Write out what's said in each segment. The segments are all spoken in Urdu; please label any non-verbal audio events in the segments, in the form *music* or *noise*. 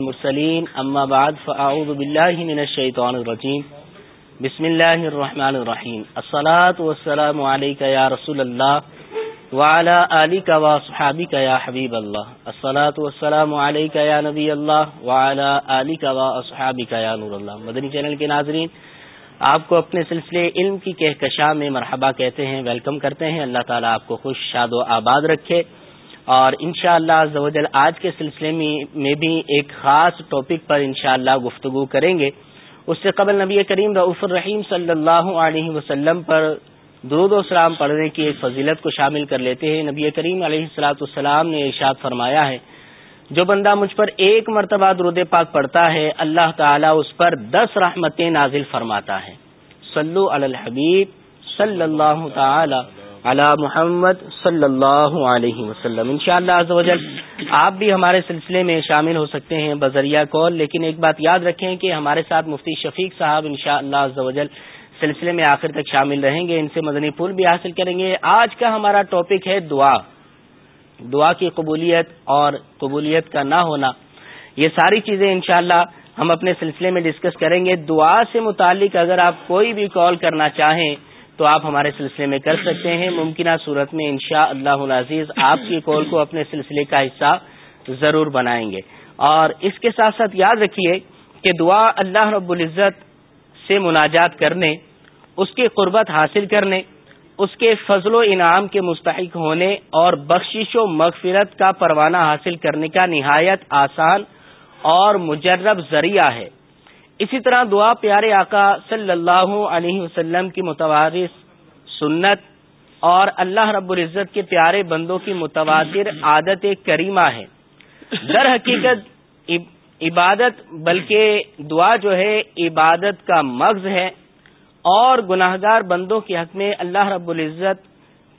المرسلين. أما بعد، فأعوذ بالله من الشيطان الرجيم. بسم الله الرحمن الرحيم. الصلاة والسلام عليك يا رسول الله وعلى آلك وصحابك يا حبيب الله. الصلاة والسلام عليك يا نبي الله وعلى آلك وصحابك يا نور الله. مدنی چینل کے ناظرین، آپ کو اپنے سلسلے علم کی کہکشاں میں مرحبا کہتے ہیں، ویلکم کرتے ہیں. اللہ تعالیٰ آپ کو خوش، شاد و آباد رکھے. اور انشاءاللہ شاء اللہ آج کے سلسلے میں بھی ایک خاص ٹاپک پر انشاءاللہ اللہ گفتگو کریں گے۔ اس سے قبل نبی کریم رعف الرحیم صلی اللہ علیہ وسلم پر درود و السلام پڑھنے کی ایک فضیلت کو شامل کر لیتے ہیں۔ نبی کریم علیہ السلاۃ السلام نے ارشاد فرمایا ہے، جو بندہ مجھ پر ایک مرتبہ درود پاک پڑھتا ہے، اللہ تعالیٰ اس پر دس رحمتیں نازل فرماتا ہے۔ صلو علی الحبیب صلی اللہ تعالی علی محمد صلی اللہ علیہ وسلم۔ ان شاء اللہ آپ بھی ہمارے سلسلے میں شامل ہو سکتے ہیں بذریعہ کال، لیکن ایک بات یاد رکھیں کہ ہمارے ساتھ مفتی شفیق صاحب ان شاء اللہ سلسلے میں آخر تک شامل رہیں گے، ان سے مدنی پھول بھی حاصل کریں گے۔ آج کا ہمارا ٹاپک ہے دعا۔ دعا کی قبولیت اور قبولیت کا نہ ہونا۔ یہ ساری چیزیں انشاءاللہ ہم اپنے سلسلے میں ڈسکس کریں گے۔ دعا سے متعلق اگر آپ کوئی بھی کال کرنا چاہیں تو آپ ہمارے سلسلے میں کر سکتے ہیں۔ ممکنہ صورت میں انشاء اللہ عزیز آپ کی کال کو اپنے سلسلے کا حصہ ضرور بنائیں گے۔ اور اس کے ساتھ ساتھ یاد رکھیے کہ دعا اللہ رب العزت سے مناجات کرنے، اس کی قربت حاصل کرنے، اس کے فضل و انعام کے مستحق ہونے اور بخشش و مغفرت کا پروانہ حاصل کرنے کا نہایت آسان اور مجرب ذریعہ ہے۔ اسی طرح دعا پیارے آقا صلی اللہ علیہ وسلم کی متوارث سنت اور اللہ رب العزت کے پیارے بندوں کی متواتر عادت کریمہ ہے۔ در حقیقت عبادت بلکہ دعا جو ہے عبادت کا مغز ہے اور گناہ گار بندوں کے حق میں اللہ رب العزت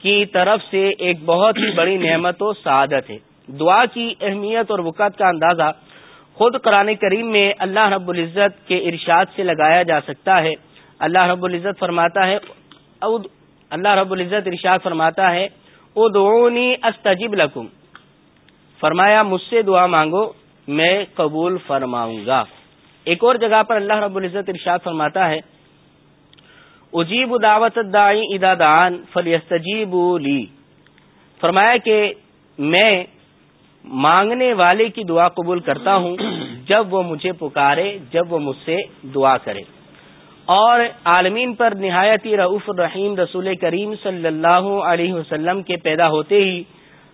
کی طرف سے ایک بہت ہی بڑی نعمت و سعادت ہے۔ دعا کی اہمیت اور وقت کا اندازہ خود قرآن کریم میں اللہ رب العزت کے ارشاد سے لگایا جا سکتا ہے۔ اللہ رب العزت فرماتا ہے اللہ رب العزت ارشاد فرماتا ہے، ادعونی استجب لکم۔ فرمایا، مجھ سے دعا مانگو، میں قبول فرماؤں گا۔ ایک اور جگہ پر اللہ رب العزت ارشاد فرماتا ہے، اجیب دعوت دائی ادا دان فلیستجیب لی۔ فرمایا کہ میں مانگنے والے کی دعا قبول کرتا ہوں *clears throat* جب وہ مجھے پکارے جب وہ مجھ سے دعا کرے۔ اور عالمین پر نہایتی رعف الرحیم رسول کریم صلی اللہ علیہ وسلم کے پیدا ہوتے ہی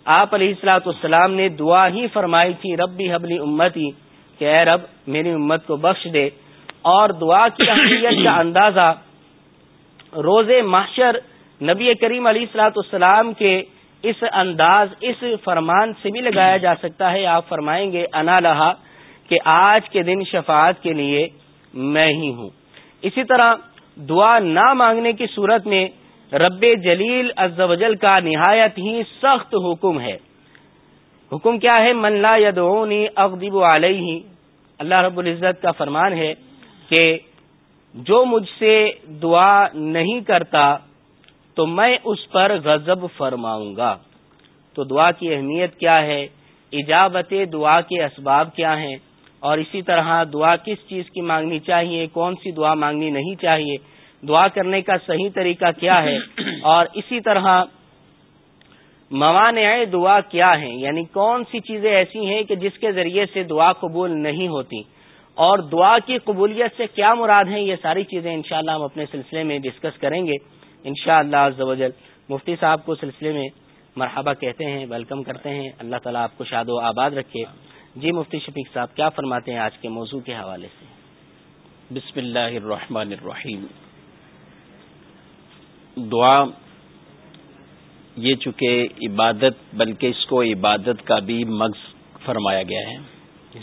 آپ علیہ السلاۃ السلام نے دعا ہی فرمائی تھی ربی حبلی امتی کہ اے رب میری امت کو بخش دے۔ اور دعا کی اہمیت کا اندازہ روز محشر نبی کریم علیہ السلاۃ السلام کے اس انداز، اس فرمان سے بھی لگایا جا سکتا ہے، آپ فرمائیں گے، انا لہا، کہ آج کے دن شفاعت کے لیے میں ہی ہوں۔ اسی طرح دعا نہ مانگنے کی صورت میں رب جلیل ازل کا نہایت ہی سخت حکم ہے۔ حکم کیا ہے؟ من لا یدعونی اغضب علیہ۔ اللہ رب العزت کا فرمان ہے کہ جو مجھ سے دعا نہیں کرتا تو میں اس پر غضب فرماؤں گا۔ تو دعا کی اہمیت کیا ہے؟ ایجابت دعا کے اسباب کیا ہیں؟ اور اسی طرح دعا کس چیز کی مانگنی چاہیے؟ کون سی دعا مانگنی نہیں چاہیے؟ دعا کرنے کا صحیح طریقہ کیا ہے؟ اور اسی طرح موانع دعا کیا ہیں؟ یعنی کون سی چیزیں ایسی ہیں کہ جس کے ذریعے سے دعا قبول نہیں ہوتی؟ اور دعا کی قبولیت سے کیا مراد ہیں؟ یہ ساری چیزیں انشاءاللہ ہم اپنے سلسلے میں ڈسکس کریں گے۔ ان شاء اللہ مفتی صاحب کو سلسلے میں مرحبا کہتے ہیں ویلکم کرتے ہیں۔ اللہ تعالیٰ آپ کو شاد و آباد رکھے۔ جی مفتی شفیق صاحب کیا فرماتے ہیں آج کے موضوع کے حوالے سے؟ بسم اللہ الرحمن الرحیم۔ دعا یہ چونکہ عبادت بلکہ اس کو عبادت کا بھی مغز فرمایا گیا ہے۔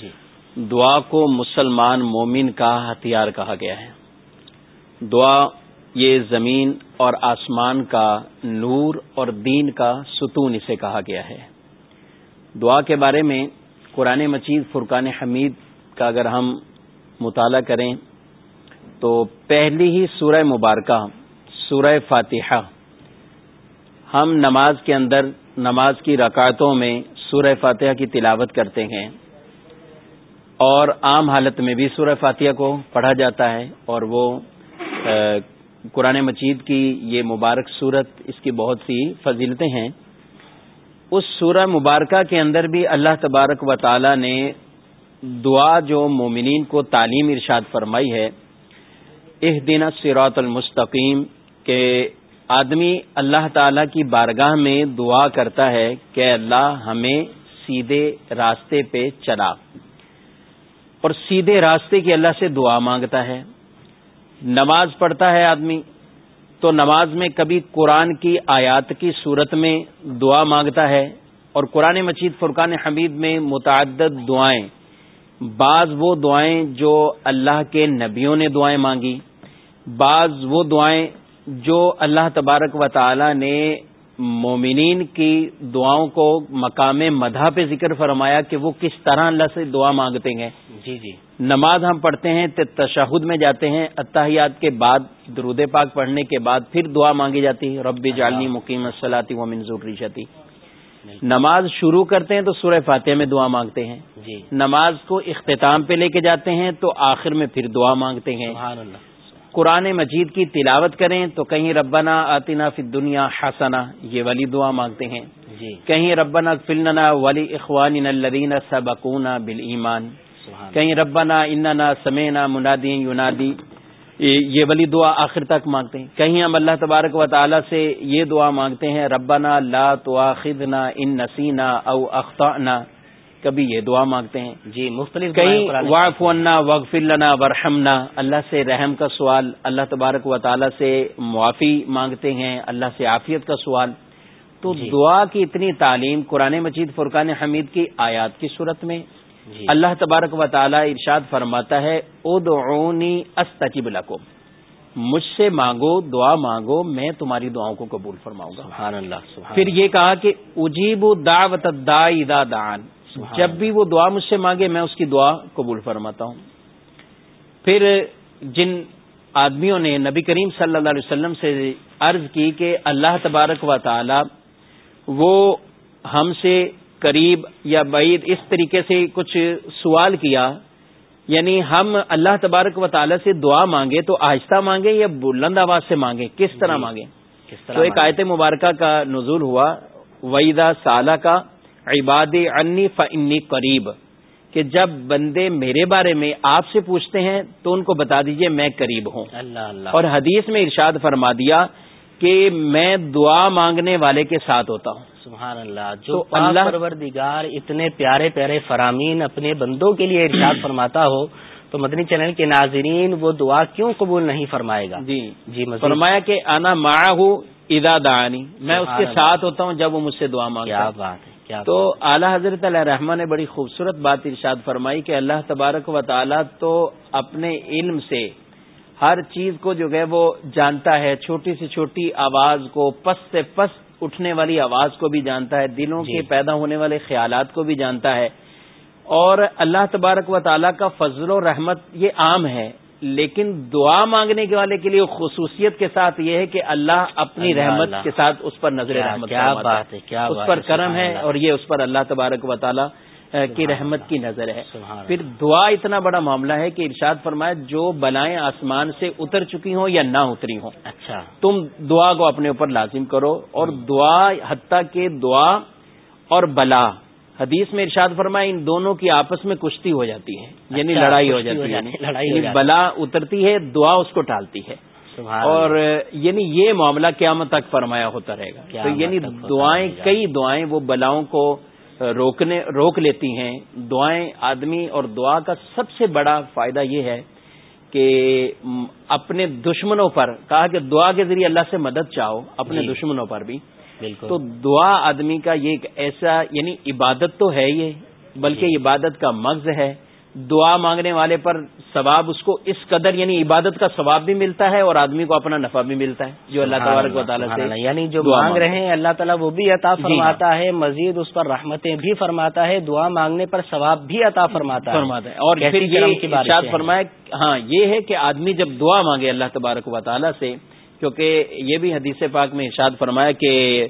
جی۔ دعا کو مسلمان مومن کا ہتھیار کہا گیا ہے۔ دعا یہ زمین اور آسمان کا نور اور دین کا ستون اسے کہا گیا ہے۔ دعا کے بارے میں قرآن مچید فرقان حمید کا اگر ہم مطالعہ کریں تو پہلی ہی سورہ مبارکہ، سورہ فاتحہ، ہم نماز کے اندر نماز کی رکعتوں میں سورہ فاتحہ کی تلاوت کرتے ہیں۔ اور عام حالت میں بھی سورہ فاتحہ کو پڑھا جاتا ہے اور وہ قرآن مجید کی یہ مبارک صورت، اس کی بہت سی فضیلتیں ہیں۔ اس سورہ مبارکہ کے اندر بھی اللہ تبارک و تعالی نے دعا جو مومنین کو تعلیم ارشاد فرمائی ہے اح دن سیرات المستقیم، کہ آدمی اللہ تعالی کی بارگاہ میں دعا کرتا ہے کہ اللہ ہمیں سیدھے راستے پہ چلا۔ اور سیدھے راستے کی اللہ سے دعا مانگتا ہے۔ نماز پڑھتا ہے آدمی، تو نماز میں کبھی قرآن کی آیات کی صورت میں دعا مانگتا ہے اور قرآن مجید فرقان حمید میں متعدد دعائیں، بعض وہ دعائیں جو اللہ کے نبیوں نے دعائیں مانگی، بعض وہ دعائیں جو اللہ تبارک و تعالی نے مومنین کی دعاؤں کو مقام مدح پہ ذکر فرمایا کہ وہ کس طرح اللہ سے دعا مانگتے ہیں۔ جی جی۔ نماز ہم پڑھتے ہیں تشہد میں جاتے ہیں اتحیات کے بعد درود پاک پڑھنے کے بعد پھر دعا مانگی جاتی ہے رب جالنی مقیم الصلاطی و منظور ریشتی نماز شروع کرتے ہیں تو سورہ فاتحہ میں دعا مانگتے ہیں۔ جی۔ نماز کو اختتام پہ لے کے جاتے ہیں تو آخر میں پھر دعا مانگتے ہیں۔ سبحان اللہ۔ قرآن مجید کی تلاوت کریں تو کہیں ربنا آتنا فی دنیا حسنا یہ والی دعا مانگتے ہیں۔ جی۔ کہیں ربنا فلنا ولی اخوان الدین سبکونا بال ایمان کہیں ربنا اننا سمینا منادی یونادی۔ یہ ولی دعا آخر تک مانگتے ہیں۔ کہیں ہم اللہ تبارک و تعالی سے یہ دعا مانگتے ہیں ربنا لا تواخذنا ان نسینا او اخطانا کبھی یہ دعا مانگتے ہیں۔ جی مختلف کہیں واف ونا وغف النا ورحمنا اللہ سے رحم کا سوال اللہ تبارک و تعالی سے معافی مانگتے ہیں اللہ سے عافیت کا سوال۔ تو جی۔ دعا کی اتنی تعلیم قرآن مجید فرقان حمید کی آیات کی صورت میں جی۔ اللہ تبارک و تعالی ارشاد فرماتا ہے ادعونی استجب لکم۔ مجھ سے مانگو دعا مانگو میں تمہاری دعاؤں کو قبول فرماؤں گا۔ سبحان اللہ سبحان پھر یہ کہا کہ اجیب دعوت دعان۔ سبحان جب بھی وہ دعا مجھ سے مانگے میں اس کی دعا قبول فرماتا ہوں۔ پھر جن آدمیوں نے نبی کریم صلی اللہ علیہ وسلم سے عرض کی کہ اللہ تبارک و تعالی وہ ہم سے قریب یا بعید اس طریقے سے کچھ سوال کیا یعنی ہم اللہ تبارک و تعالی سے دعا مانگے تو آہستہ مانگے یا بلند آواز سے مانگے؟ کس طرح جی۔ مانگے؟ کس تو طرح ایک آیت مبارکہ کا نزول ہوا ویدا سالہ کا عباد انی فنی قریب کہ جب بندے میرے بارے میں آپ سے پوچھتے ہیں تو ان کو بتا دیجیے میں قریب ہوں۔ اللہ اللہ۔ اور حدیث میں ارشاد فرما دیا کہ میں دعا مانگنے والے کے ساتھ ہوتا ہوں۔ سبحان اللہ۔ جو اللہ- پروردگار اتنے پیارے پیارے فرامین اپنے بندوں کے لیے ارشاد *clears throat* فرماتا ہو تو مدنی چینل کے ناظرین وہ دعا کیوں قبول نہیں فرمائے گا؟ جی۔ جی مزید۔ فرمایا کہ آنا ماں ہوں ادا دانی میں اس کے ساتھ ہوتا ہوں جب وہ مجھ سے دعا مانگتا کیا بات تو اعلی حضرت علیہ رحمان نے بڑی خوبصورت بات ارشاد فرمائی کہ اللہ تبارک و تعالی تو اپنے علم سے ہر چیز کو جو ہے وہ جانتا ہے چھوٹی سے چھوٹی آواز کو پس سے پس اٹھنے والی آواز کو بھی جانتا ہے دلوں جی۔ کے پیدا ہونے والے خیالات کو بھی جانتا ہے اور اللہ تبارک و تعالی کا فضل و رحمت یہ عام ہے لیکن دعا مانگنے کے والے کے لیے خصوصیت کے ساتھ یہ ہے کہ اللہ اپنی اللہ رحمت اللہ۔ کے ساتھ اس پر نظر رحمت کیا بات ہے، کیا اس پر کرم ہے۔ اور یہ اس پر اللہ تبارک و تعالی کی رحمت۔ کی نظر ہے۔ پھر دعا اتنا بڑا معاملہ ہے کہ ارشاد فرمایا جو بلائیں آسمان سے اتر چکی ہوں یا نہ اتری ہوں۔ اچھا۔ تم دعا کو اپنے اوپر لازم کرو اور دعا حتیٰ کہ دعا اور بلا۔ حدیث میں ارشاد فرمایا ان دونوں کی آپس میں کشتی ہو جاتی ہے یعنی اچھا، لڑائی ہو کشتی ہو جاتی جاتی ہے ہے، لڑائی ہو یعنی جاتی ہے۔ بلا اترتی ہے دعا اس کو ٹالتی ہے اور۔ یعنی یہ معاملہ قیامت تک فرمایا ہوتا رہے گا تو یعنی دعائیں۔ کئی دعائیں وہ بلاؤں کو روکنے روک لیتی ہیں دعائیں آدمی اور دعا کا سب سے بڑا فائدہ یہ ہے کہ اپنے دشمنوں پر کہا کہ دعا کے ذریعے اللہ سے مدد چاہو اپنے جی۔ دشمنوں پر بھی تو دعا آدمی کا یہ ایک ایسا یعنی عبادت تو ہے یہ بلکہ جی۔ عبادت کا مغز ہے دعا مانگنے والے پر ثواب اس کو اس قدر یعنی عبادت کا ثواب بھی ملتا ہے اور آدمی کو اپنا نفع بھی ملتا ہے جو اللہ تبارک و تعالیٰ۔ سے یعنی جو مانگ رہے ہیں اللہ تعالیٰ وہ بھی عطا جی فرماتا ہے مزید اس پر رحمتیں بھی فرماتا ہے دعا مانگنے پر ثواب بھی عطا فرماتا ہے فرماتا ہے اور پھر یہ۔ فرمایا ہاں یہ ہے کہ آدمی جب دعا مانگے اللہ تبارک و تعالیٰ سے کیونکہ یہ بھی حدیث پاک میں ارشاد فرمایا کہ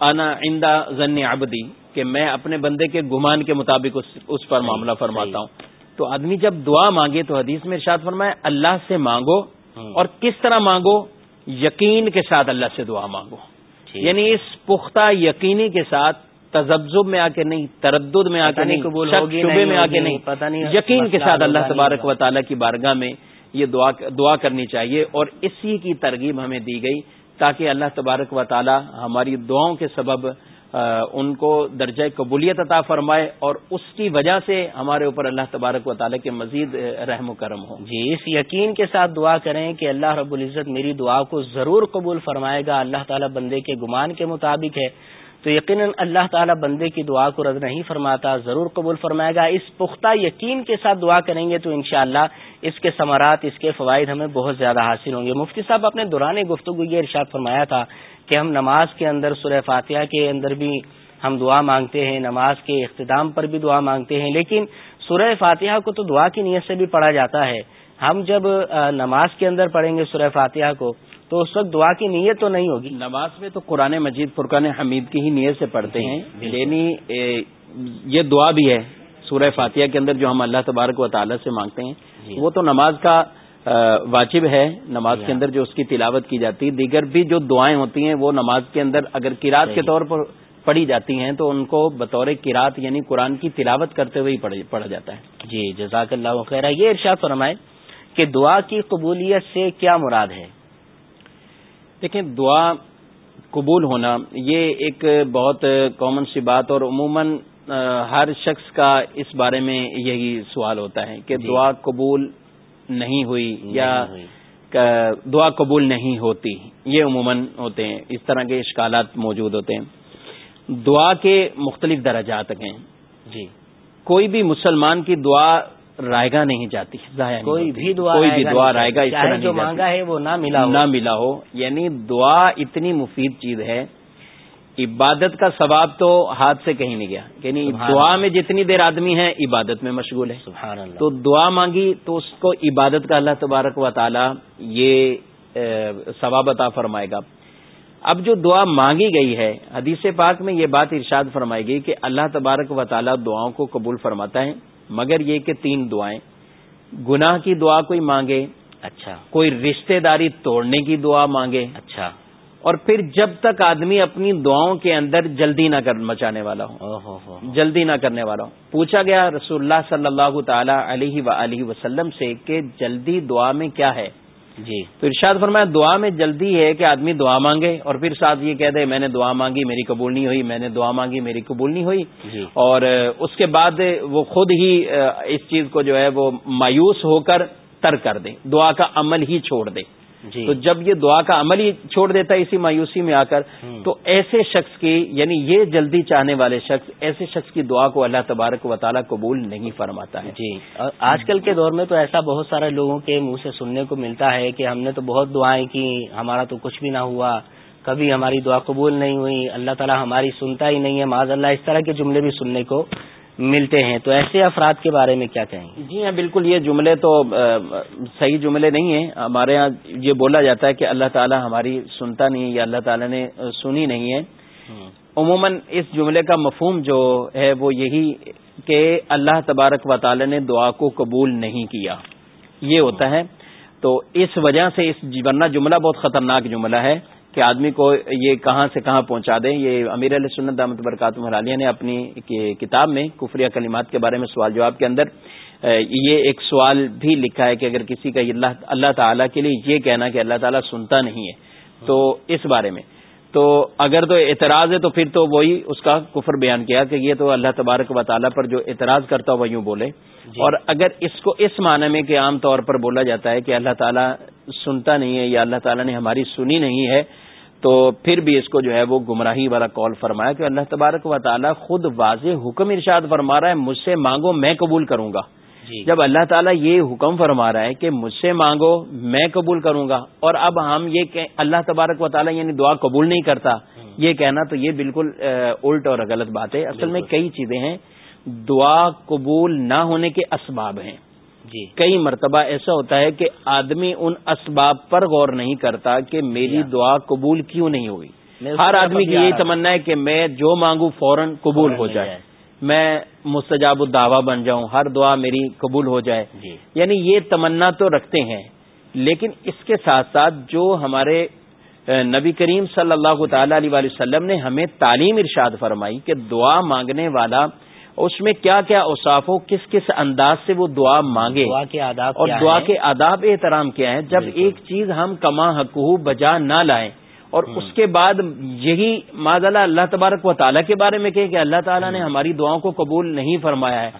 انا عندہ ضن عبدی کہ میں اپنے بندے کے گمان کے مطابق اس, اس پر معاملہ فرماتا ہوں۔ تو آدمی جب دعا مانگے تو حدیث میں ارشاد فرمائے اللہ سے مانگو اور کس طرح مانگو؟ یقین کے ساتھ اللہ سے دعا مانگو۔ یعنی اس پختہ یقینی کے ساتھ تجزب میں آ کے نہیں تردد میں آ کے نہیں شبے میں آ کے نہیں۔ یقین کے ساتھ اللہ تبارک و تعالیٰ کی بارگاہ میں یہ دعا دعا کرنی چاہیے اور اسی کی ترغیب ہمیں دی گئی تاکہ اللہ تبارک و تعالیٰ ہماری دعاؤں کے سبب ان کو درجہ قبولیت عطا فرمائے اور اس کی وجہ سے ہمارے اوپر اللہ تبارک و تعالیٰ کے مزید رحم و کرم ہو جی اس یقین کے ساتھ دعا کریں کہ اللہ رب العزت میری دعا کو ضرور قبول فرمائے گا۔ اللہ تعالیٰ بندے کے گمان کے مطابق ہے۔ تو یقیناً اللہ تعالیٰ بندے کی دعا کو رد نہیں فرماتا، ضرور قبول فرمائے گا۔ اس پختہ یقین کے ساتھ دعا کریں گے تو انشاءاللہ اس کے ثمرات، اس کے فوائد ہمیں بہت زیادہ حاصل ہوں گے۔ مفتی صاحب، اپنے دوران گفتگو یہ ارشاد فرمایا تھا کہ ہم نماز کے اندر سورہ فاتحہ کے اندر بھی ہم دعا مانگتے ہیں، نماز کے اختتام پر بھی دعا مانگتے ہیں، لیکن سورہ فاتحہ کو تو دعا کی نیت سے بھی پڑھا جاتا ہے۔ ہم جب نماز کے اندر پڑھیں گے سورہ فاتحہ کو تو اس وقت دعا کی نیت تو نہیں ہوگی؟ نماز میں تو قرآن مجید فرقان حمید کی ہی نیت سے پڑھتے جی، ہیں یعنی یہ دعا بھی ہے سورہ فاتحہ کے اندر جو ہم اللہ تبارک و تعالیٰ سے مانگتے ہیں۔ جی۔ وہ تو نماز کا واجب ہے۔ نماز کے اندر جو اس کی تلاوت کی جاتی ہے دیگر بھی جو دعائیں ہوتی ہیں وہ نماز کے اندر اگر کراط کے طور پر پڑھی جاتی ہیں تو ان کو بطور کراط یعنی قرآن کی تلاوت کرتے ہوئے ہی پڑھا جاتا ہے۔ جی جزاک اللہ خیر یہ ارشاد فرمائے کہ دعا کی قبولیت سے کیا مراد ہے؟ دیکھیں دعا قبول ہونا یہ ایک بہت کامن سی بات اور عموماً ہر شخص کا اس بارے میں یہی سوال ہوتا ہے کہ جی۔ دعا قبول نہیں ہوئی یا دعا قبول نہیں ہوتی۔ یہ عموماً ہوتے ہیں۔ اس طرح کے اشکالات موجود ہوتے ہیں۔ دعا کے مختلف درجات ہیں۔ جی۔ کوئی بھی مسلمان کی دعا رائے گا نہیں جاتی کوئی بھی دعا کوئی بھی دعا رائے گا اس طرح جو مانگا ہے وہ نہ ملا نہ ملا ہو۔ یعنی دعا اتنی مفید چیز ہے عبادت کا ثواب تو ہاتھ سے کہیں نہیں گیا۔ یعنی دعا میں جتنی دیر آدمی ہے عبادت میں مشغول ہے۔ سبحان اللہ۔ تو دعا مانگی تو اس کو عبادت کا اللہ تبارک و تعالی یہ ثواب عطا فرمائے گا۔ اب جو دعا مانگی گئی ہے حدیث پاک میں یہ بات ارشاد فرمائی گئی کہ اللہ تبارک و تعالی دعاؤں کو قبول فرماتا ہے۔ مگر یہ کہ تین دعائیں۔ گناہ کی دعا کوئی مانگے اچھا۔ کوئی رشتہ داری توڑنے کی دعا مانگے۔ اچھا۔ اور پھر جب تک آدمی اپنی دعاؤں کے اندر جلدی نہ کر مچانے والا ہو۔ جلدی نہ کرنے والا ہو۔ پوچھا گیا رسول اللہ صلی اللہ تعالی علیہ و وسلم سے کہ جلدی دعا میں کیا ہے؟ جی۔ تو ارشاد فرمایا دعا میں جلدی ہے کہ آدمی دعا مانگے اور پھر ساتھ یہ کہہ دے میں نے دعا مانگی میری قبول نہیں ہوئی میں نے دعا مانگی میری قبول نہیں ہوئی۔ جی۔ اور اس کے بعد وہ خود ہی اس چیز کو جو ہے وہ مایوس ہو کر تر کر دے دعا کا عمل ہی چھوڑ دے تو جب یہ دعا کا عمل ہی چھوڑ دیتا ہے اسی مایوسی میں آ کر تو ایسے شخص کی یعنی یہ جلدی چاہنے والے شخص ایسے شخص کی دعا کو اللہ تبارک و تعالیٰ قبول نہیں فرماتا ہے۔ جی۔ اور آج کل کے دور میں تو ایسا بہت سارے لوگوں کے منہ سے سننے کو ملتا ہے کہ ہم نے تو بہت دعائیں کی ہمارا تو کچھ بھی نہ ہوا کبھی ہماری دعا قبول نہیں ہوئی اللہ تعالیٰ ہماری سنتا ہی نہیں ہے معذ اللہ اس طرح کے جملے بھی سننے کو ملتے ہیں۔ تو ایسے افراد کے بارے میں کیا کہیں؟ گے جی ہاں بالکل یہ جملے تو صحیح جملے نہیں ہیں۔ ہمارے ہاں یہ بولا جاتا ہے کہ اللہ تعالیٰ ہماری سنتا نہیں یا اللہ تعالیٰ نے سنی نہیں ہے۔ عموماً اس جملے کا مفہوم جو ہے وہ یہی کہ اللہ تبارک و تعالی نے دعا کو قبول نہیں کیا۔ یہ ہوتا ہے۔ تو اس وجہ سے اس ورنہ جملہ بہت خطرناک جملہ ہے۔ کہ آدمی کو یہ کہاں سے کہاں پہنچا دیں یہ امیر علیہ سنت دامت برکات مرالیہ نے اپنی کتاب میں کفریہ کلمات کے بارے میں سوال جواب کے اندر یہ ایک سوال بھی لکھا ہے کہ اگر کسی کا اللہ اللہ تعالیٰ کے لیے یہ کہنا کہ اللہ تعالیٰ سنتا نہیں ہے تو اس بارے میں۔ تو اگر تو اعتراض ہے تو پھر تو وہی اس کا کفر بیان کیا کہ یہ تو اللہ تبارک و تعالیٰ پر جو اعتراض کرتا وہ یوں بولے۔ جی۔ اور اگر اس کو اس معنی میں کہ عام طور پر بولا جاتا ہے کہ اللہ تعالیٰ سنتا نہیں ہے یا اللہ تعالیٰ نے ہماری سنی نہیں ہے تو پھر بھی اس کو جو ہے وہ گمراہی والا کال فرمایا کہ اللہ تبارک و تعالیٰ خود واضح حکم ارشاد فرما رہا ہے مجھ سے مانگو میں قبول کروں گا۔ جی۔ جب اللہ تعالیٰ یہ حکم فرما رہا ہے کہ مجھ سے مانگو میں قبول کروں گا اور اب ہم یہ کہ اللہ تبارک و تعالیٰ یعنی دعا قبول نہیں کرتا یہ کہنا تو یہ بالکل الٹ اور غلط بات ہے۔ اصل میں کئی چیزیں ہیں دعا قبول نہ ہونے کے اسباب ہیں۔ جی۔ کئی مرتبہ ایسا ہوتا ہے کہ آدمی ان اسباب پر غور نہیں کرتا کہ میری دعا قبول کیوں نہیں ہوئی۔ ہر آدمی کی یہی تمنا ہے کہ میں جو مانگوں فوراً قبول ہو جائے۔ میں مستجاب الدعوی بن جاؤں ہر دعا میری قبول ہو جائے۔ جی۔ یعنی یہ تمنا تو رکھتے ہیں لیکن اس کے ساتھ ساتھ جو ہمارے نبی کریم صلی اللہ تعالی علیہ وسلم نے ہمیں تعلیم ارشاد فرمائی کہ دعا مانگنے والا اس میں کیا کیا اوساف ہو کس کس انداز سے وہ دعا مانگے دعا کے آداب اور دعا ہیں؟ کے آداب احترام کیا ہے جب۔ ایک چیز ہم کما حقوق بجا نہ لائیں اور۔ اس کے بعد یہی معذ اللہ اللہ تبارک و تعالیٰ کے بارے میں کہیں کہ اللہ تعالیٰ نے ہماری دعاؤں کو قبول نہیں فرمایا ہے۔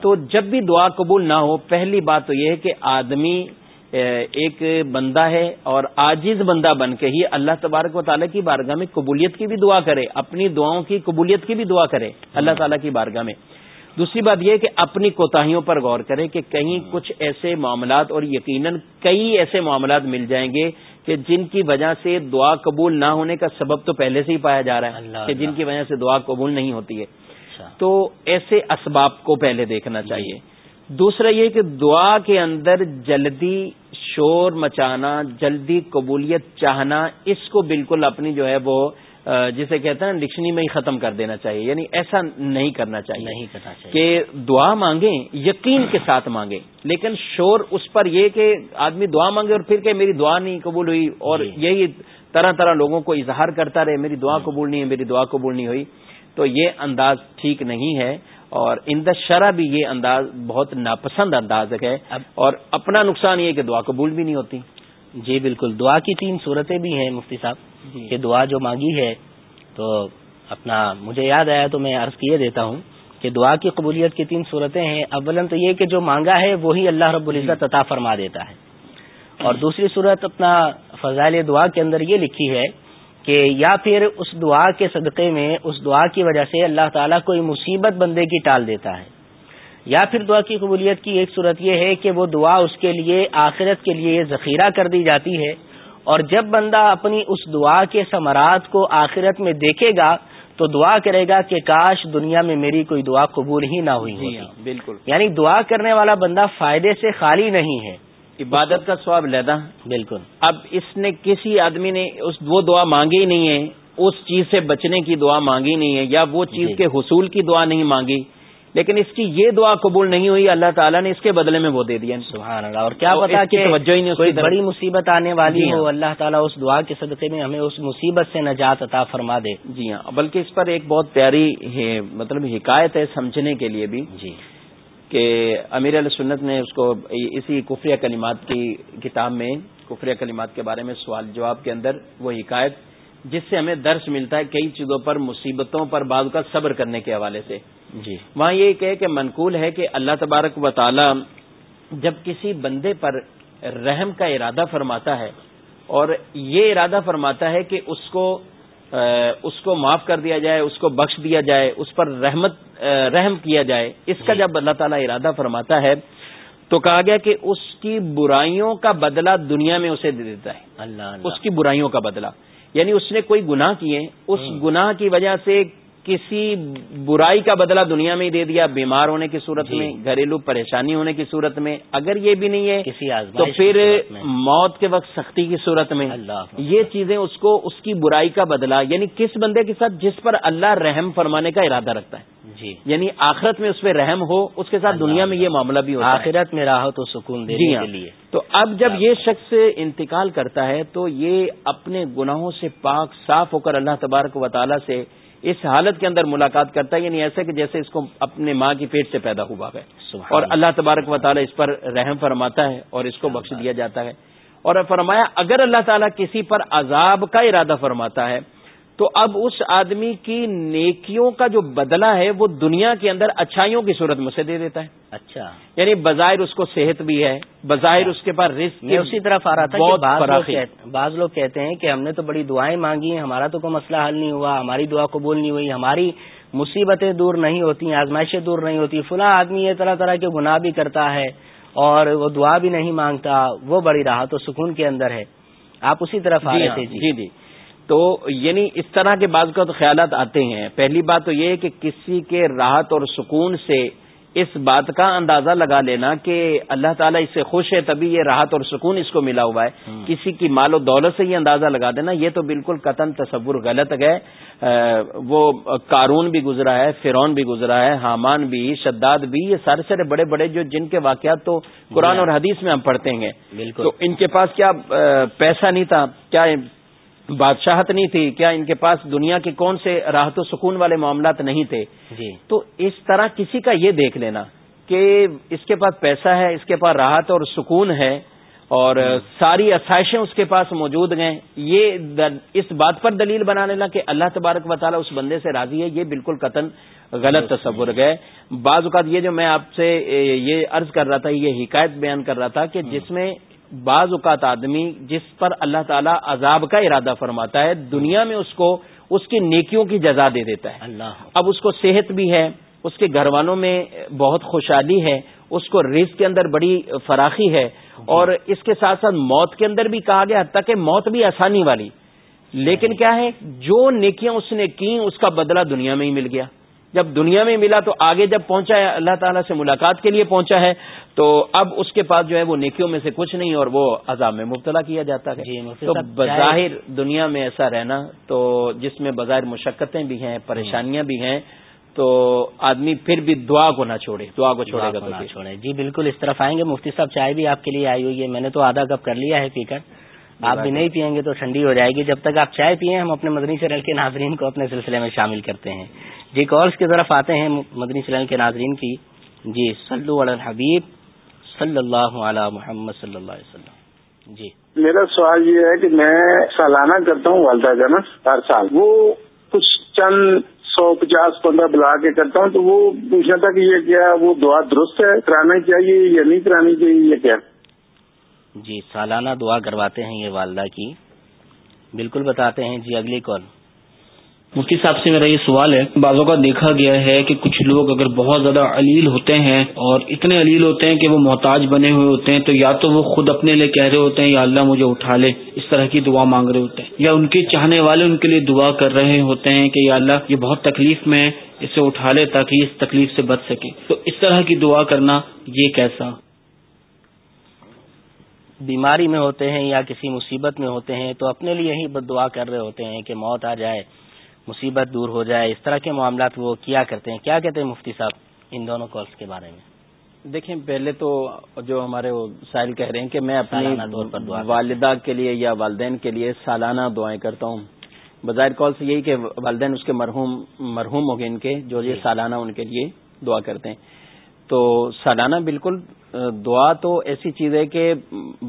تو جب بھی دعا قبول نہ ہو پہلی بات تو یہ ہے کہ آدمی ایک بندہ ہے اور آجز بندہ بن کے ہی اللہ تبارک و تعالیٰ کی بارگاہ میں قبولیت کی بھی دعا کرے اپنی دعاؤں کی قبولیت کی بھی دعا کرے اللہ تعالیٰ کی بارگاہ میں دوسری بات یہ کہ اپنی کوتاہیوں پر غور کرے کہ کہیں کچھ ایسے معاملات اور یقیناً کئی ایسے معاملات مل جائیں گے کہ جن کی وجہ سے دعا قبول نہ ہونے کا سبب تو پہلے سے ہی پایا جا رہا ہے کہ جن۔ کی وجہ سے دعا قبول نہیں ہوتی ہے اچھا۔ تو ایسے اسباب کو پہلے دیکھنا چاہیے دوسرا یہ کہ دعا کے اندر جلدی شور مچانا جلدی قبولیت چاہنا اس کو بالکل اپنی جو ہے وہ جسے کہتے ہیں ڈکشنری میں ہی ختم کر دینا چاہیے۔ یعنی ایسا نہیں کرنا چاہیے نہیں کرنا چاہیے۔ کہ دعا مانگیں یقین کے ساتھ مانگیں۔ لیکن شور اس پر یہ کہ آدمی دعا مانگے اور پھر کہ میری دعا نہیں قبول ہوئی اور جی۔ یہی طرح طرح لوگوں کو اظہار کرتا رہے میری دعا قبول نہیں ہے میری دعا قبول نہیں ہوئی تو یہ انداز ٹھیک نہیں ہے۔ اور ان دا شرح بھی یہ انداز بہت ناپسند انداز ہے اور اپنا نقصان یہ کہ دعا قبول بھی نہیں ہوتی۔ جی بالکل۔ دعا کی تین صورتیں بھی ہیں مفتی صاحب جی۔ کہ دعا جو مانگی ہے تو اپنا مجھے یاد آیا تو میں عرض کیے دیتا ہوں کہ دعا کی قبولیت کی تین صورتیں ہیں۔ اولن تو یہ کہ جو مانگا ہے وہی اللہ رب العزت عطا فرما دیتا ہے۔ اور دوسری صورت اپنا فضائل دعا کے اندر یہ لکھی ہے کہ یا پھر اس دعا کے صدقے میں اس دعا کی وجہ سے اللہ تعالیٰ کوئی مصیبت بندے کی ٹال دیتا ہے۔ یا پھر دعا کی قبولیت کی ایک صورت یہ ہے کہ وہ دعا اس کے لیے آخرت کے لیے ذخیرہ کر دی جاتی ہے اور جب بندہ اپنی اس دعا کے ثمرات کو آخرت میں دیکھے گا تو دعا کرے گا کہ کاش دنیا میں میری کوئی دعا قبول ہی نہ ہوئی جی ہاں بالکل۔ یعنی دعا کرنے والا بندہ فائدے سے خالی نہیں ہے۔ عبادت کا سواب لیدا بالکل۔ اب اس نے کسی آدمی نے اس وہ دعا مانگی ہی نہیں ہے اس چیز سے بچنے کی دعا مانگی نہیں ہے یا وہ چیز جی۔ کے حصول کی دعا نہیں مانگی۔ لیکن اس کی یہ دعا قبول نہیں ہوئی اللہ تعالیٰ نے اس کے بدلے میں وہ دے دیا۔ سبحان اللہ۔ اور کیا پتا کہ توجہ ہی نہیں کوئی۔ بڑی مصیبت آنے والی جی ہاں۔ ہو اللہ تعالیٰ اس دعا کے صدقے میں ہمیں اس مصیبت سے نجات عطا فرما دے۔ جی ہاں۔ بلکہ اس پر ایک بہت پیاری مطلب حکایت ہے سمجھنے کے لیے بھی۔ جی۔ کہ امیر علیہ سنت نے اس کو اسی کفریہ کلمات کی کتاب میں کفریہ کلمات کے بارے میں سوال جواب کے اندر وہ حکایت جس سے ہمیں درس ملتا ہے کئی چیزوں پر مصیبتوں پر بعض کا صبر کرنے کے حوالے سے۔ جی۔ وہاں یہ کہ کہ منقول ہے کہ اللہ تبارک و تعالی جب کسی بندے پر رحم کا ارادہ فرماتا ہے اور یہ ارادہ فرماتا ہے کہ اس کو اس کو معاف کر دیا جائے اس کو بخش دیا جائے اس پر رحمت رحم کیا جائے اس کا جب اللہ تعالیٰ ارادہ فرماتا ہے تو کہا گیا کہ اس کی برائیوں کا بدلہ دنیا میں اسے دے دیتا ہے۔ اللہ اللہ۔ اس کی برائیوں کا بدلہ۔ یعنی اس نے کوئی گناہ کیے اس گناہ کی وجہ سے کسی برائی کا بدلہ دنیا میں ہی دے دیا بیمار ہونے کی صورت جی۔ میں گھریلو پریشانی ہونے کی صورت میں اگر یہ بھی نہیں ہے کسی تو پھر۔ موت کے وقت سختی کی صورت میں۔ اللہ یہ چیزیں اس کو اس کی برائی کا بدلہ یعنی کس بندے کے ساتھ جس پر اللہ رحم فرمانے کا ارادہ رکھتا ہے۔ جی۔ یعنی آخرت میں اس پہ رحم ہو اس کے ساتھ دنیا میں یہ معاملہ بھی ہوتا ہے۔ آخرت میں راحت و سکون جی دینے ہاں۔ کے لیے۔ تو اب جب یہ شخص انتقال کرتا ہے تو یہ اپنے گناہوں سے پاک صاف ہو کر اللہ تبارک و تعالیٰ سے اس حالت کے اندر ملاقات کرتا ہے یعنی ایسے کہ جیسے اس کو اپنے ماں کی پیٹ سے پیدا ہوا ہے۔ اور اللہ۔ تبارک و تعالیٰ اس پر رحم فرماتا ہے اور اس کو بخش دیا جاتا ہے۔ اور فرمایا اگر اللہ تعالیٰ کسی پر عذاب کا ارادہ فرماتا ہے تو اب اس آدمی کی نیکیوں کا جو بدلہ ہے وہ دنیا کے اندر اچھائیوں کی صورت میں سے دے دیتا ہے۔ اچھا۔ یعنی بظاہر اس کو صحت بھی ہے بظاہر اس کے پاس رسک میں اسی طرف آ رہا تھا کہ بعض لوگ بعض لوگ کہتے ہیں کہ ہم نے تو بڑی دعائیں مانگی ہیں ہمارا تو کوئی مسئلہ حل نہیں ہوا ہماری دعا قبول نہیں ہوئی ہماری مصیبتیں دور نہیں ہوتی آزمائشیں دور نہیں ہوتی۔ فلاں آدمی یہ طرح طرح کے گناہ بھی کرتا ہے اور وہ دعا بھی نہیں مانگتا وہ بڑی راحت و سکون کے اندر ہے۔ آپ اسی طرف آ جی رہے تھے جی جی۔ تو یعنی اس طرح کے بعض کا تو خیالات آتے ہیں۔ پہلی بات تو یہ ہے کہ کسی کے راحت اور سکون سے اس بات کا اندازہ لگا لینا کہ اللہ تعالیٰ اس سے خوش ہے تبھی یہ راحت اور سکون اس کو ملا ہوا ہے۔ کسی کی مال و دولت سے یہ اندازہ لگا دینا یہ تو بالکل قطن تصور غلط گئے وہ کارون بھی گزرا ہے فرون بھی گزرا ہے حامان بھی شداد بھی یہ سارے سارے بڑے بڑے جو جن کے واقعات تو قرآن اور حدیث میں ہم پڑھتے ہیں۔ تو ان کے پاس کیا پیسہ نہیں تھا کیا بادشاہت نہیں تھی کیا ان کے پاس دنیا کے کون سے راحت و سکون والے معاملات نہیں تھے؟ جی۔ تو اس طرح کسی کا یہ دیکھ لینا کہ اس کے پاس پیسہ ہے اس کے پاس راحت اور سکون ہے اور ساری آسائشیں اس کے پاس موجود ہیں یہ اس بات پر دلیل بنا لینا کہ اللہ تبارک و تعالیٰ اس بندے سے راضی ہے یہ بالکل قطن غلط تصور گئے بعض اوقات یہ جو میں آپ سے یہ عرض کر رہا تھا یہ حکایت بیان کر رہا تھا کہ جس میں بعض اوقات آدمی جس پر اللہ تعالیٰ عذاب کا ارادہ فرماتا ہے دنیا میں اس کو اس کی نیکیوں کی جزا دے دیتا ہے۔ اللہ۔ اب اس کو صحت بھی ہے اس کے گھر والوں میں بہت خوشحالی ہے اس کو رزق کے اندر بڑی فراخی ہے۔ اور اس کے ساتھ ساتھ موت کے اندر بھی کہا گیا حتیٰ کہ موت بھی آسانی والی۔ لیکن کیا ہے جو نیکیاں اس نے کی اس کا بدلہ دنیا میں ہی مل گیا۔ جب دنیا میں ملا تو آگے جب پہنچا ہے اللہ تعالیٰ سے ملاقات کے لیے پہنچا ہے تو اب اس کے پاس جو ہے وہ نیکیوں میں سے کچھ نہیں اور وہ عذاب میں مبتلا کیا جاتا ہے۔ جی تو بظاہر دنیا میں ایسا رہنا تو جس میں بظاہر مشقتیں بھی ہیں پریشانیاں بھی ہیں تو آدمی پھر بھی دعا کو نہ چھوڑے دعا کو چھوڑے گا چھوڑے۔ جی بالکل اس طرف آئیں گے۔ مفتی صاحب چائے بھی آپ کے لیے آئی ہوئی ہے۔ میں نے تو آدھا کپ کر لیا ہے پی کر آپ بھی نہیں پیئیں گے تو ٹھنڈی ہو جائے گی۔ جب تک آپ چائے پیئیں ہم اپنے مدنی چینل کے ناظرین کو اپنے سلسلے میں شامل کرتے ہیں۔ جی کالس کی طرف آتے ہیں مدنی چینل کے ناظرین کی۔ جی صلو علی الحبیب صلی اللہ علی محمد صلی اللہ علیہ وسلم۔ جی۔ میرا سوال یہ ہے کہ میں سالانہ کرتا ہوں والدہ جانا ہر سال۔ وہ کچھ چند سو پچاس پندرہ بلا کے کرتا ہوں تو وہ پوچھنا تھا کہ یہ کیا وہ دعا درست ہے کرانا چاہیے یا نہیں کرانی چاہیے یا کیا؟ جی سالانہ دعا کرواتے ہیں یہ والدہ کی۔ بالکل بتاتے ہیں جی اگلی کال۔ مفتی صاحب سے میرا یہ سوال ہے، بعضوں کا دیکھا گیا ہے کہ کچھ لوگ اگر بہت زیادہ علیل ہوتے ہیں اور اتنے علیل ہوتے ہیں کہ وہ محتاج بنے ہوئے ہوتے ہیں، تو یا تو وہ خود اپنے لیے کہہ رہے ہوتے ہیں، یا اللہ مجھے اٹھا لے، اس طرح کی دعا مانگ رہے ہوتے ہیں۔ یا ان کے چاہنے والے ان کے لیے دعا کر رہے ہوتے ہیں کہ یا اللہ، یہ بہت تکلیف میں اسے اٹھا لے تاکہ اس تکلیف سے بچ سکے۔ تو اس طرح کی دعا کرنا یہ کیسا؟ بیماری میں ہوتے ہیں یا کسی مصیبت میں ہوتے ہیں تو اپنے لیے ہی بد دعا کر رہے ہوتے ہیں کہ موت آ جائے مصیبت دور ہو جائے اس طرح کے معاملات وہ کیا کرتے ہیں؟ کیا کہتے ہیں مفتی صاحب ان دونوں کالس کے بارے میں؟ دیکھیں پہلے تو جو ہمارے سائل کہہ رہے ہیں کہ میں اپنی والدہ کے لیے یا والدین کے لیے سالانہ دعائیں کرتا ہوں۔ بظاہر کال سے یہی کہ والدین اس کے مرحوم مرحوم ہو گئے ان کے جو یہ جی۔ سالانہ ان کے لیے دعا کرتے ہیں۔ تو سالانہ بالکل دعا تو ایسی چیز ہے کہ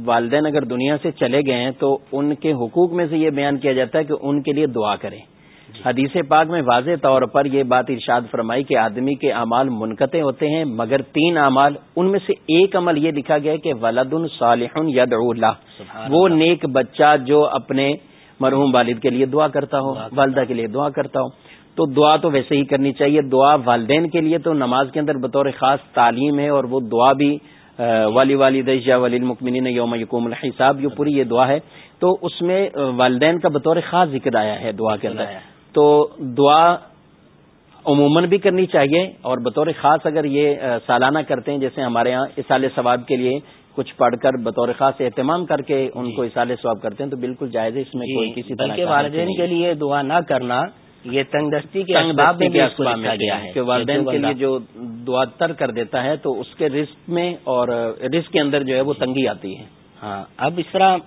والدین اگر دنیا سے چلے گئے ہیں تو ان کے حقوق میں سے یہ بیان کیا جاتا ہے کہ ان کے لیے دعا کریں۔ جی۔ حدیث پاک میں واضح طور پر یہ بات ارشاد فرمائی کہ آدمی کے اعمال منقطع ہوتے ہیں مگر تین اعمال ان میں سے ایک عمل یہ لکھا گیا کہ ولاد الصالح ید اللہ وہ نیک بچہ جو اپنے مرحوم والد کے لیے دعا کرتا ہو والدہ کے لیے دعا کرتا ہو۔ تو دعا تو ویسے ہی کرنی چاہیے۔ دعا والدین کے لیے تو نماز کے اندر بطور خاص تعلیم ہے اور وہ دعا بھی والی والی یا ولی المکمنین یوم یقوم الحساب جو پوری یہ دعا ہے۔ تو اس میں والدین کا بطور خاص ذکر آیا ہے دعا کے اندر۔ تو دعا عموماً بھی کرنی چاہیے اور بطور خاص اگر یہ سالانہ کرتے ہیں جیسے ہمارے یہاں اصال ثواب کے لیے کچھ پڑھ کر بطور خاص اہتمام کر کے ان کو اصال ثواب کرتے ہیں تو بالکل جائز ہے اس میں کوئی کسی طرح کے والدین کے لیے دعا نہ کرنا یہ تنگ دستی کے اسباب میں گیا ہے کہ والدین کے لیے جو دعا تر کر دیتا ہے تو اس کے رسک میں اور رسک کے اندر جو ہے وہ تنگی آتی ہے۔ ہاں۔ اب اس طرح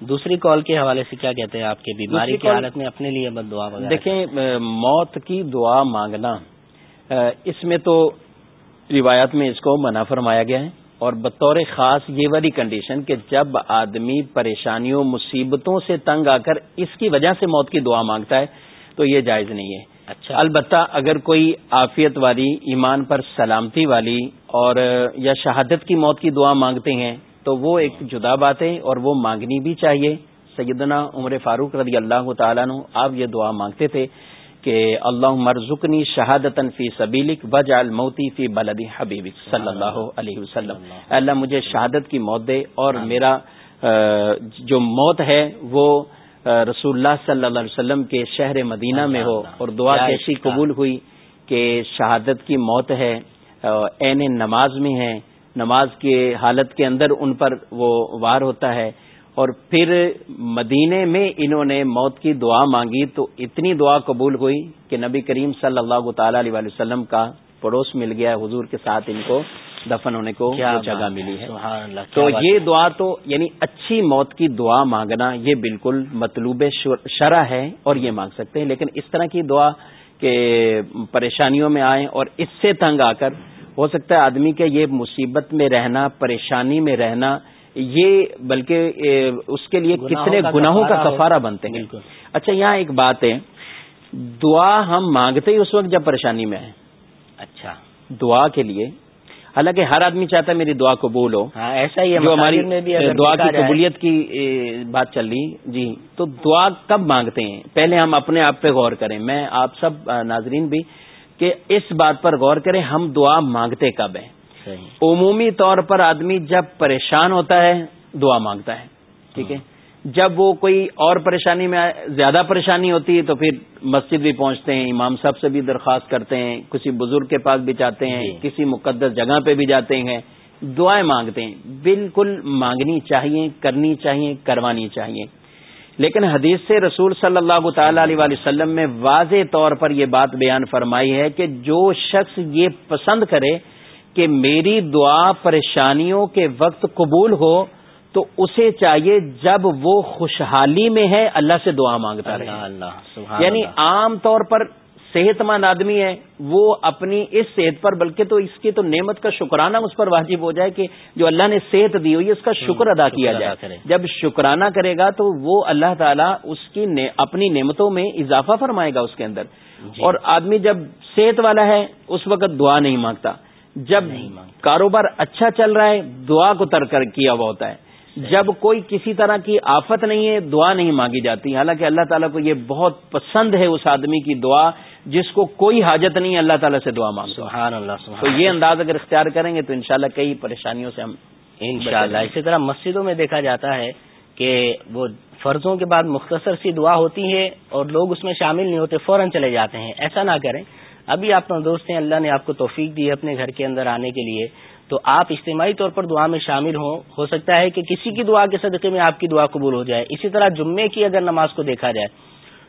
دوسری کال کے حوالے سے کیا کہتے ہیں آپ کے بیماری کی حالت میں اپنے لیے بد دعا دیکھیں موت کی دعا مانگنا اس میں تو روایت میں اس کو منع فرمایا گیا ہے اور بطور خاص یہ والی کنڈیشن کہ جب آدمی پریشانیوں مصیبتوں سے تنگ آ کر اس کی وجہ سے موت کی دعا مانگتا ہے تو یہ جائز نہیں ہے۔ اچھا۔ البتہ اگر کوئی عافیت والی ایمان پر سلامتی والی اور یا شہادت کی موت کی دعا مانگتے ہیں تو وہ ایک جدا بات ہے اور وہ مانگنی بھی چاہیے۔ سیدنا عمر فاروق رضی اللہ تعالیٰ نو آپ یہ دعا مانگتے تھے کہ اللہ مرزکنی شہادت فی سبیلک وج الموتی فی بلدی حبیب صلی اللہ علیہ وسلم۔ اللہ مجھے شہادت کی موت دے اور میرا جو موت ہے وہ رسول اللہ صلی اللہ علیہ وسلم کے شہر مدینہ میں ہو اور دعا کیسی قبول ہوئی کہ شہادت کی موت ہے عین نماز میں ہیں نماز کے حالت کے اندر ان پر وہ وار ہوتا ہے۔ اور پھر مدینے میں انہوں نے موت کی دعا مانگی تو اتنی دعا قبول ہوئی کہ نبی کریم صلی اللہ تعالی علیہ وسلم کا پڑوس مل گیا حضور کے ساتھ ان کو۔ دفن ہونے کو جگہ ملی ہے۔ تو یہ دعا تو یعنی اچھی موت کی دعا مانگنا یہ بالکل مطلوب شرح ہے اور یہ مانگ سکتے ہیں لیکن اس طرح کی دعا کہ پریشانیوں میں آئیں اور اس سے تنگ آ کر ہو سکتا ہے آدمی کے یہ مصیبت میں رہنا پریشانی میں رہنا یہ بلکہ اس کے لیے کتنے گناہوں کا کفارہ بنتے ہیں۔ اچھا یہاں ایک بات ہے۔ دعا ہم مانگتے ہی اس وقت جب پریشانی میں ہیں۔ اچھا۔ دعا کے لیے حالانکہ ہر آدمی چاہتا ہے میری دعا قبول ہو۔ ہاں ایسا ہی جو ہماری دعا کی قبولیت کی بات چل رہی۔ جی تو دعا کب مانگتے ہیں؟ پہلے ہم اپنے آپ پہ غور کریں۔ میں آپ سب ناظرین بھی کہ اس بات پر غور کریں ہم دعا مانگتے کب ہیں؟ عمومی طور پر آدمی جب پریشان ہوتا ہے دعا مانگتا ہے۔ ٹھیک ہے؟ جب وہ کوئی اور پریشانی میں زیادہ پریشانی ہوتی ہے تو پھر مسجد بھی پہنچتے ہیں امام صاحب سے بھی درخواست کرتے ہیں کسی بزرگ کے پاس بھی جاتے ہیں جی۔ کسی مقدس جگہ پہ بھی جاتے ہیں۔ دعائیں مانگتے ہیں۔ بالکل مانگنی چاہیے کرنی چاہیے کروانی چاہیے۔ لیکن حدیث سے رسول صلی اللہ تعالی علیہ وسلم میں واضح طور پر یہ بات بیان فرمائی ہے کہ جو شخص یہ پسند کرے کہ میری دعا پریشانیوں کے وقت قبول ہو تو اسے چاہیے جب وہ خوشحالی میں ہے اللہ سے دعا مانگتا رہے۔ اللہ یعنی عام طور پر صحت مند آدمی ہے وہ اپنی اس صحت پر بلکہ تو اس کی تو نعمت کا شکرانہ اس پر واجب ہو جائے کہ جو اللہ نے صحت دی ہوئی اس کا شکر ادا کیا جائے۔ جب شکرانہ کرے گا تو وہ اللہ تعالیٰ اس کی اپنی نعمتوں میں اضافہ فرمائے گا اس کے اندر۔ جی۔ اور آدمی جب صحت والا ہے اس وقت دعا نہیں مانگتا۔ جب کاروبار اچھا چل رہا ہے دعا کو ترک کیا ہوا ہوتا ہے۔ جب کوئی کسی طرح کی آفت نہیں ہے دعا نہیں مانگی جاتی۔ حالانکہ اللہ تعالیٰ کو یہ بہت پسند ہے اس آدمی کی دعا جس کو کوئی حاجت نہیں ہے اللہ تعالیٰ سے دعا مانگ سبحان اللہ سبحان تو یہ انداز اگر اختیار کریں گے تو انشاءاللہ کئی پریشانیوں سے ہم انشاءاللہ اسی طرح مسجدوں میں دیکھا جاتا ہے کہ وہ فرضوں کے بعد مختصر سی دعا ہوتی ہے اور لوگ اس میں شامل نہیں ہوتے فوراً چلے جاتے ہیں۔ ایسا نہ کریں۔ ابھی آپ دوست ہیں اللہ نے آپ کو توفیق دی ہے اپنے گھر کے اندر آنے کے لیے۔ تو آپ اجتماعی طور پر دعا میں شامل ہوں۔ ہو سکتا ہے کہ کسی کی دعا کے صدقے میں آپ کی دعا قبول ہو جائے۔ اسی طرح جمعے کی اگر نماز کو دیکھا جائے،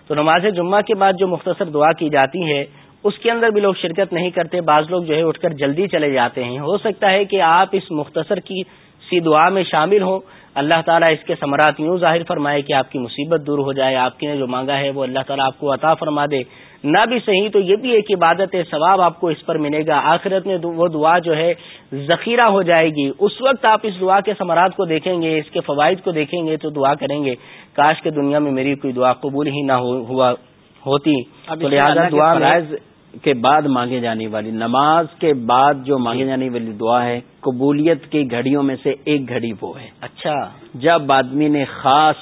تو نماز جمعہ کے بعد جو مختصر دعا کی جاتی ہے، اس کے اندر بھی لوگ شرکت نہیں کرتے۔ بعض لوگ جو ہے اٹھ کر جلدی چلے جاتے ہیں۔ ہو سکتا ہے کہ آپ اس مختصر کی سی دعا میں شامل ہوں۔ اللہ تعالیٰ اس کے ثمرات یوں ظاہر فرمائے کہ آپ کی مصیبت دور ہو جائے۔ آپ کی نے جو مانگا ہے وہ اللہ تعالیٰ آپ کو عطا فرما دے۔ نہ بھی صحیح تو یہ بھی ایک عبادت ہے ثواب آپ کو اس پر ملے گا۔ آخرت میں وہ دعا جو ہے ذخیرہ ہو جائے گی۔ اس وقت آپ اس دعا کے ثمرات کو دیکھیں گے اس کے فوائد کو دیکھیں گے تو دعا کریں گے۔ کاش کے دنیا میں میری کوئی دعا قبول ہی نہ ہوا ہوتی۔ تو لہٰذا دعا کے بعد مانگے جانے والی نماز کے بعد جو مانگے جانے والی دعا ہے قبولیت کی گھڑیوں میں سے ایک گھڑی وہ ہے۔ اچھا۔ جب آدمی نے خاص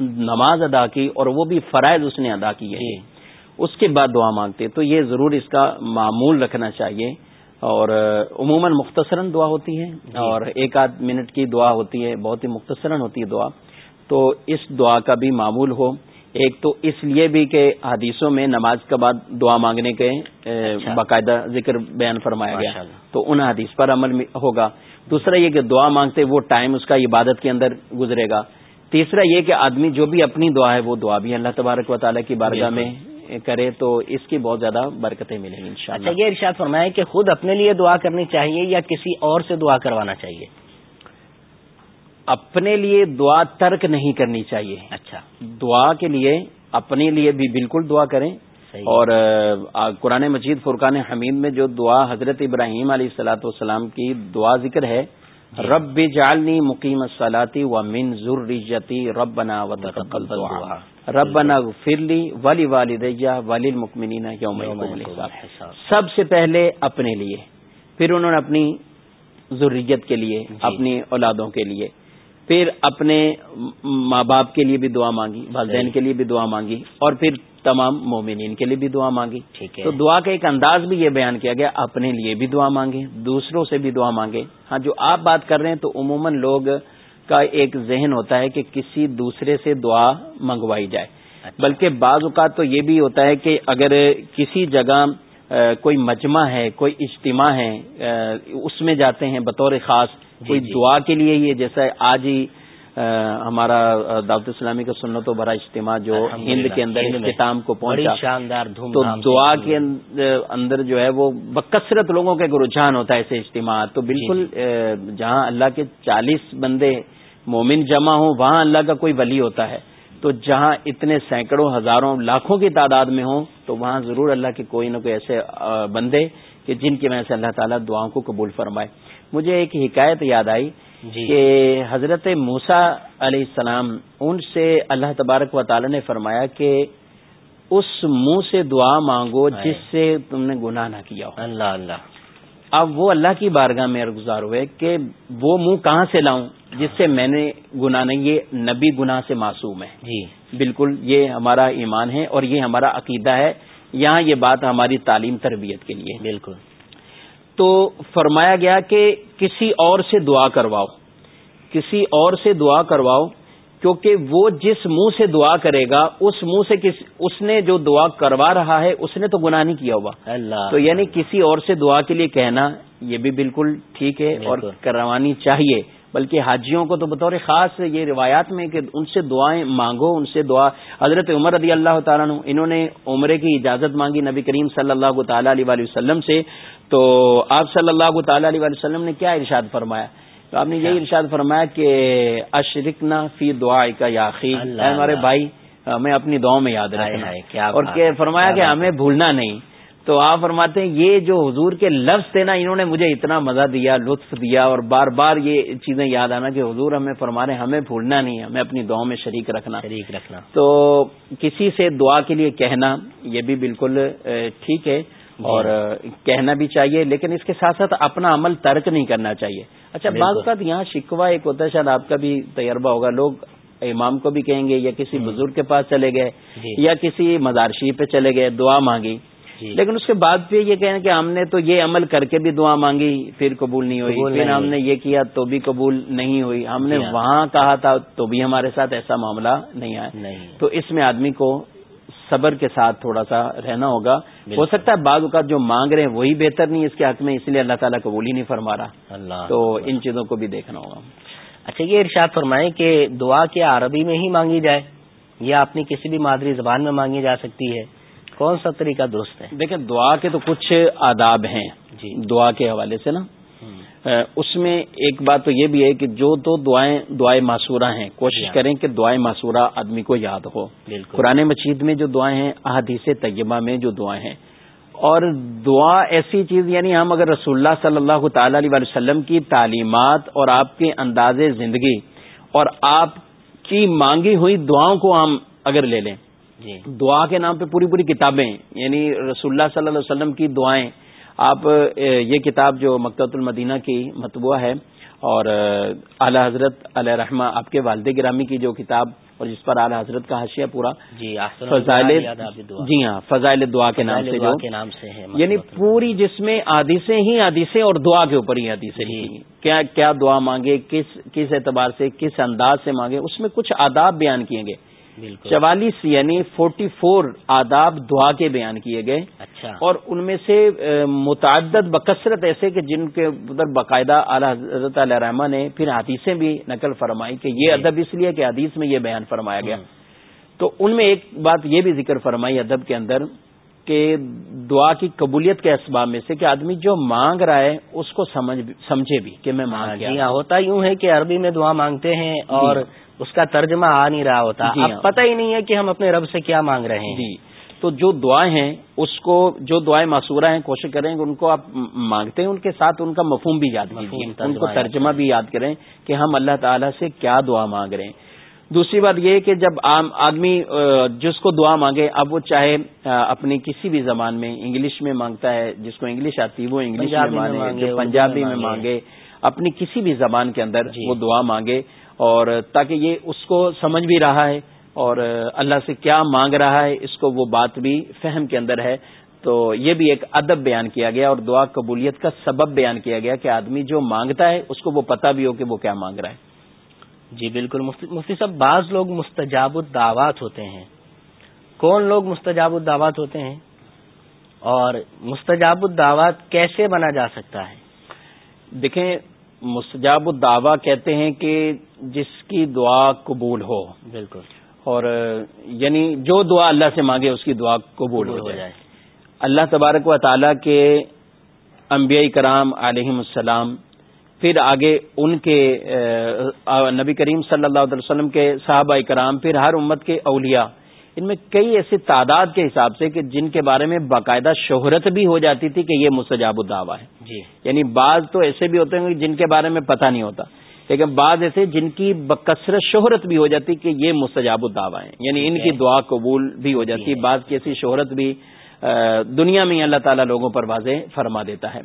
نماز ادا کی اور وہ بھی فرائض اس نے ادا کی ہے جی۔ اس کے بعد دعا مانگتے تو یہ ضرور اس کا معمول رکھنا چاہیے۔ اور عموماً مختصراً دعا ہوتی ہے۔ جی۔ اور ایک آدھ منٹ کی دعا ہوتی ہے بہت ہی مختصراً ہوتی ہے دعا۔ تو اس دعا کا بھی معمول ہو۔ ایک تو اس لیے بھی کہ حدیثوں میں نماز کے بعد دعا مانگنے کے اچھا۔ باقاعدہ ذکر بیان فرمایا گیا۔ تو ان حدیث پر عمل ہوگا۔ دوسرا یہ کہ دعا مانگتے وہ ٹائم اس کا عبادت کے اندر گزرے گا۔ تیسرا یہ کہ آدمی جو بھی اپنی دعا ہے وہ دعا بھی اللہ تبارک و تعالیٰ کی بارگاہ میں کرے تو اس کی بہت زیادہ برکتیں ملیں گی ان شاء اللہ یہ ارشاد فرمایا کہ خود اپنے لیے دعا کرنی چاہیے یا کسی اور سے دعا کروانا چاہیے؟ اپنے لیے دعا ترک نہیں کرنی چاہیے۔ اچھا۔ دعا کے لیے اپنے لیے بھی بالکل دعا کریں۔ اور قرآن مجید فرقان حمید میں جو دعا حضرت ابراہیم علیہ السلاۃ والسلام کی دعا ذکر ہے۔ رب جالنی مقیم سلاتی و من رب بنا و رب بنا فرلی والی والدیا والی مکمنین یوم سب سے پہلے اپنے لیے پھر انہوں نے اپنی ضروریت کے لیے جی۔ اپنی اولادوں کے لیے پھر اپنے ماں باپ کے لیے بھی دعا مانگی والدین کے لیے بھی دعا مانگی اور پھر تمام مومنین کے لیے بھی دعا مانگی۔ ٹھیک ہے۔ تو دعا کا ایک انداز بھی یہ بیان کیا گیا اپنے لیے بھی دعا مانگے دوسروں سے بھی دعا مانگے۔ ہاں جو آپ بات کر رہے ہیں تو عموماً لوگ کا ایک ذہن ہوتا ہے کہ کسی دوسرے سے دعا منگوائی جائے۔ اچھا۔ بلکہ بعض اوقات تو یہ بھی ہوتا ہے کہ اگر کسی جگہ کوئی مجمع ہے کوئی اجتماع ہے اس میں جاتے ہیں بطور خاص جی، کوئی جی۔ دعا کے لیے یہ جیسا آج ہی ہمارا دعوت اسلامی کا سنت و بڑا اجتماع جو ہند کے اندر اختتام کو پہنچا شاندار تو دعا کے اندر جو ہے وہ بکثرت لوگوں کا ایک رجحان ہوتا ہے ایسے اجتماع تو بالکل جی، جہاں اللہ کے چالیس بندے مومن جمع ہوں وہاں اللہ کا کوئی ولی ہوتا ہے۔ تو جہاں اتنے سینکڑوں ہزاروں لاکھوں کی تعداد میں ہوں تو وہاں ضرور اللہ کے کوئی نہ کوئی ایسے بندے کہ جن کی وجہ سے اللہ تعالیٰ دعاؤں کو قبول فرمائے۔ مجھے ایک حکایت یاد آئی جی۔ کہ حضرت موسا علیہ السلام ان سے اللہ تبارک و تعالی نے فرمایا کہ اس منہ سے دعا مانگو جس سے تم نے گناہ نہ کیا ہو۔ اللہ اللہ۔ اب وہ اللہ کی بارگاہ میں ارگزار ہوئے کہ وہ منہ کہاں سے لاؤں جس سے میں نے گناہ نہیں یہ نبی گناہ سے معصوم ہے۔ جی۔ بالکل یہ ہمارا ایمان ہے اور یہ ہمارا عقیدہ ہے۔ یہاں یہ بات ہماری تعلیم تربیت کے لیے۔ بالکل۔ تو فرمایا گیا کہ کسی اور سے دعا کرواؤ کسی اور سے دعا کرواؤ کیونکہ وہ جس منہ سے دعا کرے گا اس منہ سے کس اس نے جو دعا کروا رہا ہے اس نے تو گناہ نہیں کیا ہوا اللہ۔ تو یعنی کسی اور سے دعا کے لیے کہنا یہ بھی بالکل ٹھیک ہے اور کروانی چاہیے۔ بلکہ حاجیوں کو تو بطور خاص یہ روایات میں کہ ان سے دعائیں مانگو ان سے دعا حضرت عمر رضی اللہ تعالیٰ انہوں نے عمرے کی اجازت مانگی نبی کریم صلی اللہ تعالی علیہ وسلم سے۔ تو آپ صلی اللہ تعالی علیہ وسلم نے کیا ارشاد فرمایا؟ تو آپ نے یہی ارشاد فرمایا کہ اشرکنا فی دعا کا یاخی ہمارے بھائی ہمیں اپنی دعاؤں میں یاد رکھنا۔ اور فرمایا کہ ہمیں بھولنا نہیں۔ تو آپ فرماتے ہیں یہ جو حضور کے لفظ تھے نا انہوں نے مجھے اتنا مزہ دیا لطف دیا اور بار بار یہ چیزیں یاد آنا کہ حضور ہمیں فرما رہے ہمیں بھولنا نہیں ہمیں اپنی دعاؤں میں شریک رکھنا شریک رکھنا۔ تو کسی سے دعا کے لیے کہنا یہ بھی بالکل ٹھیک ہے۔ جی۔ اور کہنا بھی چاہیے لیکن اس کے ساتھ ساتھ اپنا عمل ترک نہیں کرنا چاہیے۔ اچھا بعض اوقات یہاں شکوہ ایک ہوتا ہے شاید آپ کا بھی تجربہ ہوگا۔ لوگ امام کو بھی کہیں گے یا کسی بزرگ کے پاس چلے گئے جی۔ یا کسی مدارشی پہ چلے گئے دعا مانگی۔ لیکن اس کے بعد پھر یہ کہیں کہ ہم نے تو یہ عمل کر کے بھی دعا مانگی پھر قبول نہیں ہوئی۔ پھر ہم نے یہ کیا تو بھی قبول نہیں ہوئی۔ ہم نے ہاں۔ وہاں کہا تھا تو بھی ہمارے ساتھ ایسا معاملہ نہیں آیا۔ تو اس میں آدمی کو صبر کے ساتھ تھوڑا سا رہنا ہوگا۔ ہو سکتا ہے بعض اوقات جو مانگ رہے ہیں وہی بہتر نہیں اس کے حق میں اس لیے اللہ تعالیٰ قبول ہی نہیں فرما رہا۔ تو ان چیزوں کو بھی دیکھنا ہوگا۔ اچھا یہ ارشاد فرمائیں کہ دعا کیا عربی میں ہی مانگی جائے؟ یا اپنی کسی بھی مادری زبان میں مانگی جا سکتی ہے۔ کون سا طریقہ درست ہے؟ دیکھیں دعا کے تو کچھ آداب ہیں جی۔ دعا کے حوالے سے نا۔ اس میں ایک بات تو یہ بھی ہے کہ جو دو دعائیں دعائیں معصورہ ہیں کوشش۔ کریں کہ دعائیں معصورہ آدمی کو یاد ہو۔ قرآن مجید میں جو دعائیں ہیں احادیث طیبہ میں جو دعائیں ہیں۔ اور دعا ایسی چیز یعنی ہم اگر رسول اللہ صلی اللہ تعالی علیہ وسلم کی تعلیمات اور آپ کے انداز زندگی اور آپ کی مانگی ہوئی دعاؤں کو ہم اگر لے لیں دعا کے نام پہ پوری پوری کتابیں یعنی رسول اللہ صلی اللہ علیہ وسلم کی دعائیں۔ آپ یہ کتاب جو مکتۃ المدینہ کی متبوع ہے اور اعلی حضرت علیہ رحمہ آپ کے والد گرامی کی جو کتاب اور جس پر اعلی حضرت کا حاشیہ پورا۔ جی فضائل جی ہاں فضائل دعا کے نام سے جو۔ نام سے یعنی پوری جس میں آدیشیں ہی آدیشیں اور دعا کے اوپر ہی آدیشیں جی۔ کیا کیا دعا مانگے کس کس اعتبار سے کس انداز سے مانگے اس میں کچھ آداب بیان کیے گئے۔ چوالیس یعنی فورٹی فور آداب دعا کے بیان کیے گئے۔ اچھا۔ اور ان میں سے متعدد بکثرت ایسے کہ جن کے ادھر باقاعدہ اعلی حضرت علیہ رحمٰ نے پھر حدیثیں بھی نقل فرمائی کہ یہ جی۔ ادب اس لیے کہ حدیث میں یہ بیان فرمایا گیا۔ تو ان میں ایک بات یہ بھی ذکر فرمائی ادب کے اندر کہ دعا کی قبولیت کے اسباب میں سے کہ آدمی جو مانگ رہا ہے اس کو سمجھے بھی کہ میں مانگ جی ہاں ہوتا یوں ہے کہ عربی میں دعا مانگتے ہیں اور جی۔ اس کا ترجمہ آ نہیں رہا ہوتا۔ جی اب ہاں۔ پتہ ہی نہیں ہے کہ ہم اپنے رب سے کیا مانگ رہے ہیں۔ جی۔ تو جو دعائیں ہیں اس کو جو دعائیں معصورہ ہیں کوشش کریں کہ ان کو آپ مانگتے ہیں ان کے ساتھ ان کا مفہوم بھی یاد کیجیے ان کو ترجمہ بھی یاد کریں کہ ہم اللہ تعالیٰ سے کیا دعا مانگ رہے ہیں۔ دوسری بات یہ کہ جب آدمی جس کو دعا مانگے اب وہ چاہے اپنی کسی بھی زبان میں انگلش میں مانگتا ہے جس کو انگلش آتی ہے وہ انگلش میں مانگے پنجابی میں مانگے اپنی کسی بھی زبان کے اندر جی۔ وہ دعا مانگے۔ اور تاکہ یہ اس کو سمجھ بھی رہا ہے اور اللہ سے کیا مانگ رہا ہے اس کو وہ بات بھی فہم کے اندر ہے۔ تو یہ بھی ایک ادب بیان کیا گیا اور دعا قبولیت کا سبب بیان کیا گیا کہ آدمی جو مانگتا ہے اس کو وہ پتہ بھی ہو کہ وہ کیا مانگ رہا ہے۔ جی بالکل مفتی صاحب بعض لوگ مستجاب الدعوات ہوتے ہیں۔ کون لوگ مستجاب الدعوات ہوتے ہیں؟ اور مستجاب الدعوات کیسے بنا جا سکتا ہے؟ دیکھیں مستجاب الدعوا کہتے ہیں کہ جس کی دعا قبول ہو۔ بالکل۔ اور یعنی جو دعا اللہ سے مانگے اس کی دعا قبول ہو جائے۔ اللہ تبارک و تعالیٰ کے انبیاء کرام علیہ السلام پھر آگے ان کے نبی کریم صلی اللہ علیہ وسلم کے صحابہ کرام پھر ہر امت کے اولیاء ان میں کئی ایسی تعداد کے حساب سے کہ جن کے بارے میں باقاعدہ شہرت بھی ہو جاتی تھی کہ یہ مستجاب الدعوا ہے جی۔ یعنی بعض تو ایسے بھی ہوتے ہیں جن کے بارے میں پتہ نہیں ہوتا لیکن بعض ایسے جن کی بکثرت شہرت بھی ہو جاتی کہ یہ مستجاب الدعوا ہیں۔ یعنی ان کی دعا قبول بھی ہو جاتی جی۔ بعض کی ایسی شہرت بھی دنیا میں اللہ تعالیٰ لوگوں پر واضح فرما دیتا ہے۔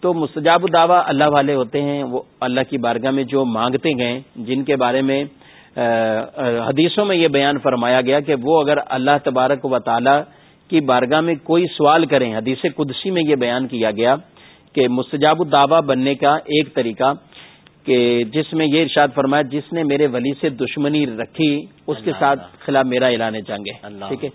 تو مستجاب الدعوا اللہ والے ہوتے ہیں وہ اللہ کی بارگاہ میں جو مانگتے گئے جن کے بارے میں حدیثوں میں یہ بیان فرمایا گیا کہ وہ اگر اللہ تبارک و تعالی کی بارگاہ میں کوئی سوال کریں حدیث قدسی میں یہ بیان کیا گیا کہ مستجاب الدعوا بننے کا ایک طریقہ کہ جس میں یہ ارشاد فرمایا جس نے میرے ولی سے دشمنی رکھی اس کے ساتھ خلاف میرا اعلان جنگ ہے۔ ٹھیک ہے؟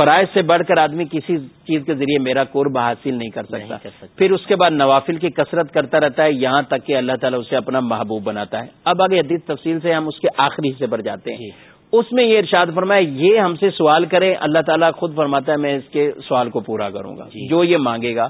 فرائض سے بڑھ کر آدمی کسی چیز کے ذریعے میرا قرب حاصل نہیں کر سکتا۔ پھر اس کے بعد نوافل کی کثرت کرتا رہتا ہے یہاں تک کہ اللہ تعالیٰ اسے اپنا محبوب بناتا ہے۔ اب آگے حدیث تفصیل سے ہم اس کے آخری حصے پر جاتے ہیں۔ جی۔ اس میں یہ ارشاد فرمایا یہ ہم سے سوال کرے اللہ تعالیٰ خود فرماتا ہے میں اس کے سوال کو پورا کروں گا۔ جی۔ جو یہ مانگے گا۔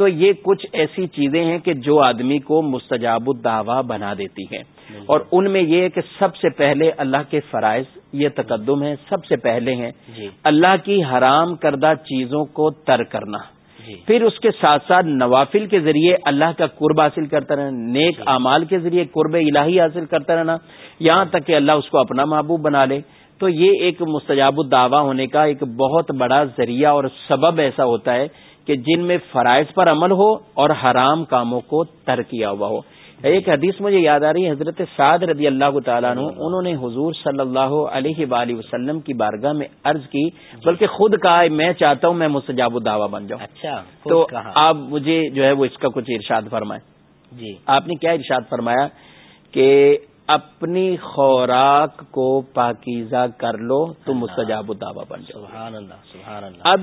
تو یہ کچھ ایسی چیزیں ہیں کہ جو آدمی کو مستجاب الدعوا بنا دیتی ہیں اور ان میں یہ کہ سب سے پہلے اللہ کے فرائض یہ تقدم ہے سب سے پہلے ہیں جی۔ اللہ کی حرام کردہ چیزوں کو تر کرنا جی۔ پھر اس کے ساتھ ساتھ نوافل کے ذریعے اللہ کا قرب حاصل کرتا رہنا نیک جی۔ اعمال کے ذریعے قرب الہی حاصل کرتا رہنا یہاں تک کہ اللہ اس کو اپنا محبوب بنا لے تو یہ ایک مستجاب الدعوی ہونے کا ایک بہت بڑا ذریعہ اور سبب ایسا ہوتا ہے کہ جن میں فرائض پر عمل ہو اور حرام کاموں کو تر کیا ہوا ہو۔ ایک حدیث مجھے یاد آ رہی ہے حضرت سعد رضی اللہ تعالیٰ عنہ انہوں نے حضور صلی اللہ علیہ وآلہ وسلم کی بارگاہ میں عرض کی بلکہ خود کہا میں چاہتا ہوں میں مستجاب الدعوی بن جاؤں۔ اچھا تو آپ مجھے جو ہے وہ اس کا کچھ ارشاد فرمائیں۔ جی۔ آپ نے کیا ارشاد فرمایا کہ اپنی خوراک کو پاکیزہ کر لو تو مستجاب الدعوا بن جاؤ سبحان اللہ سبحان اللہ۔ اب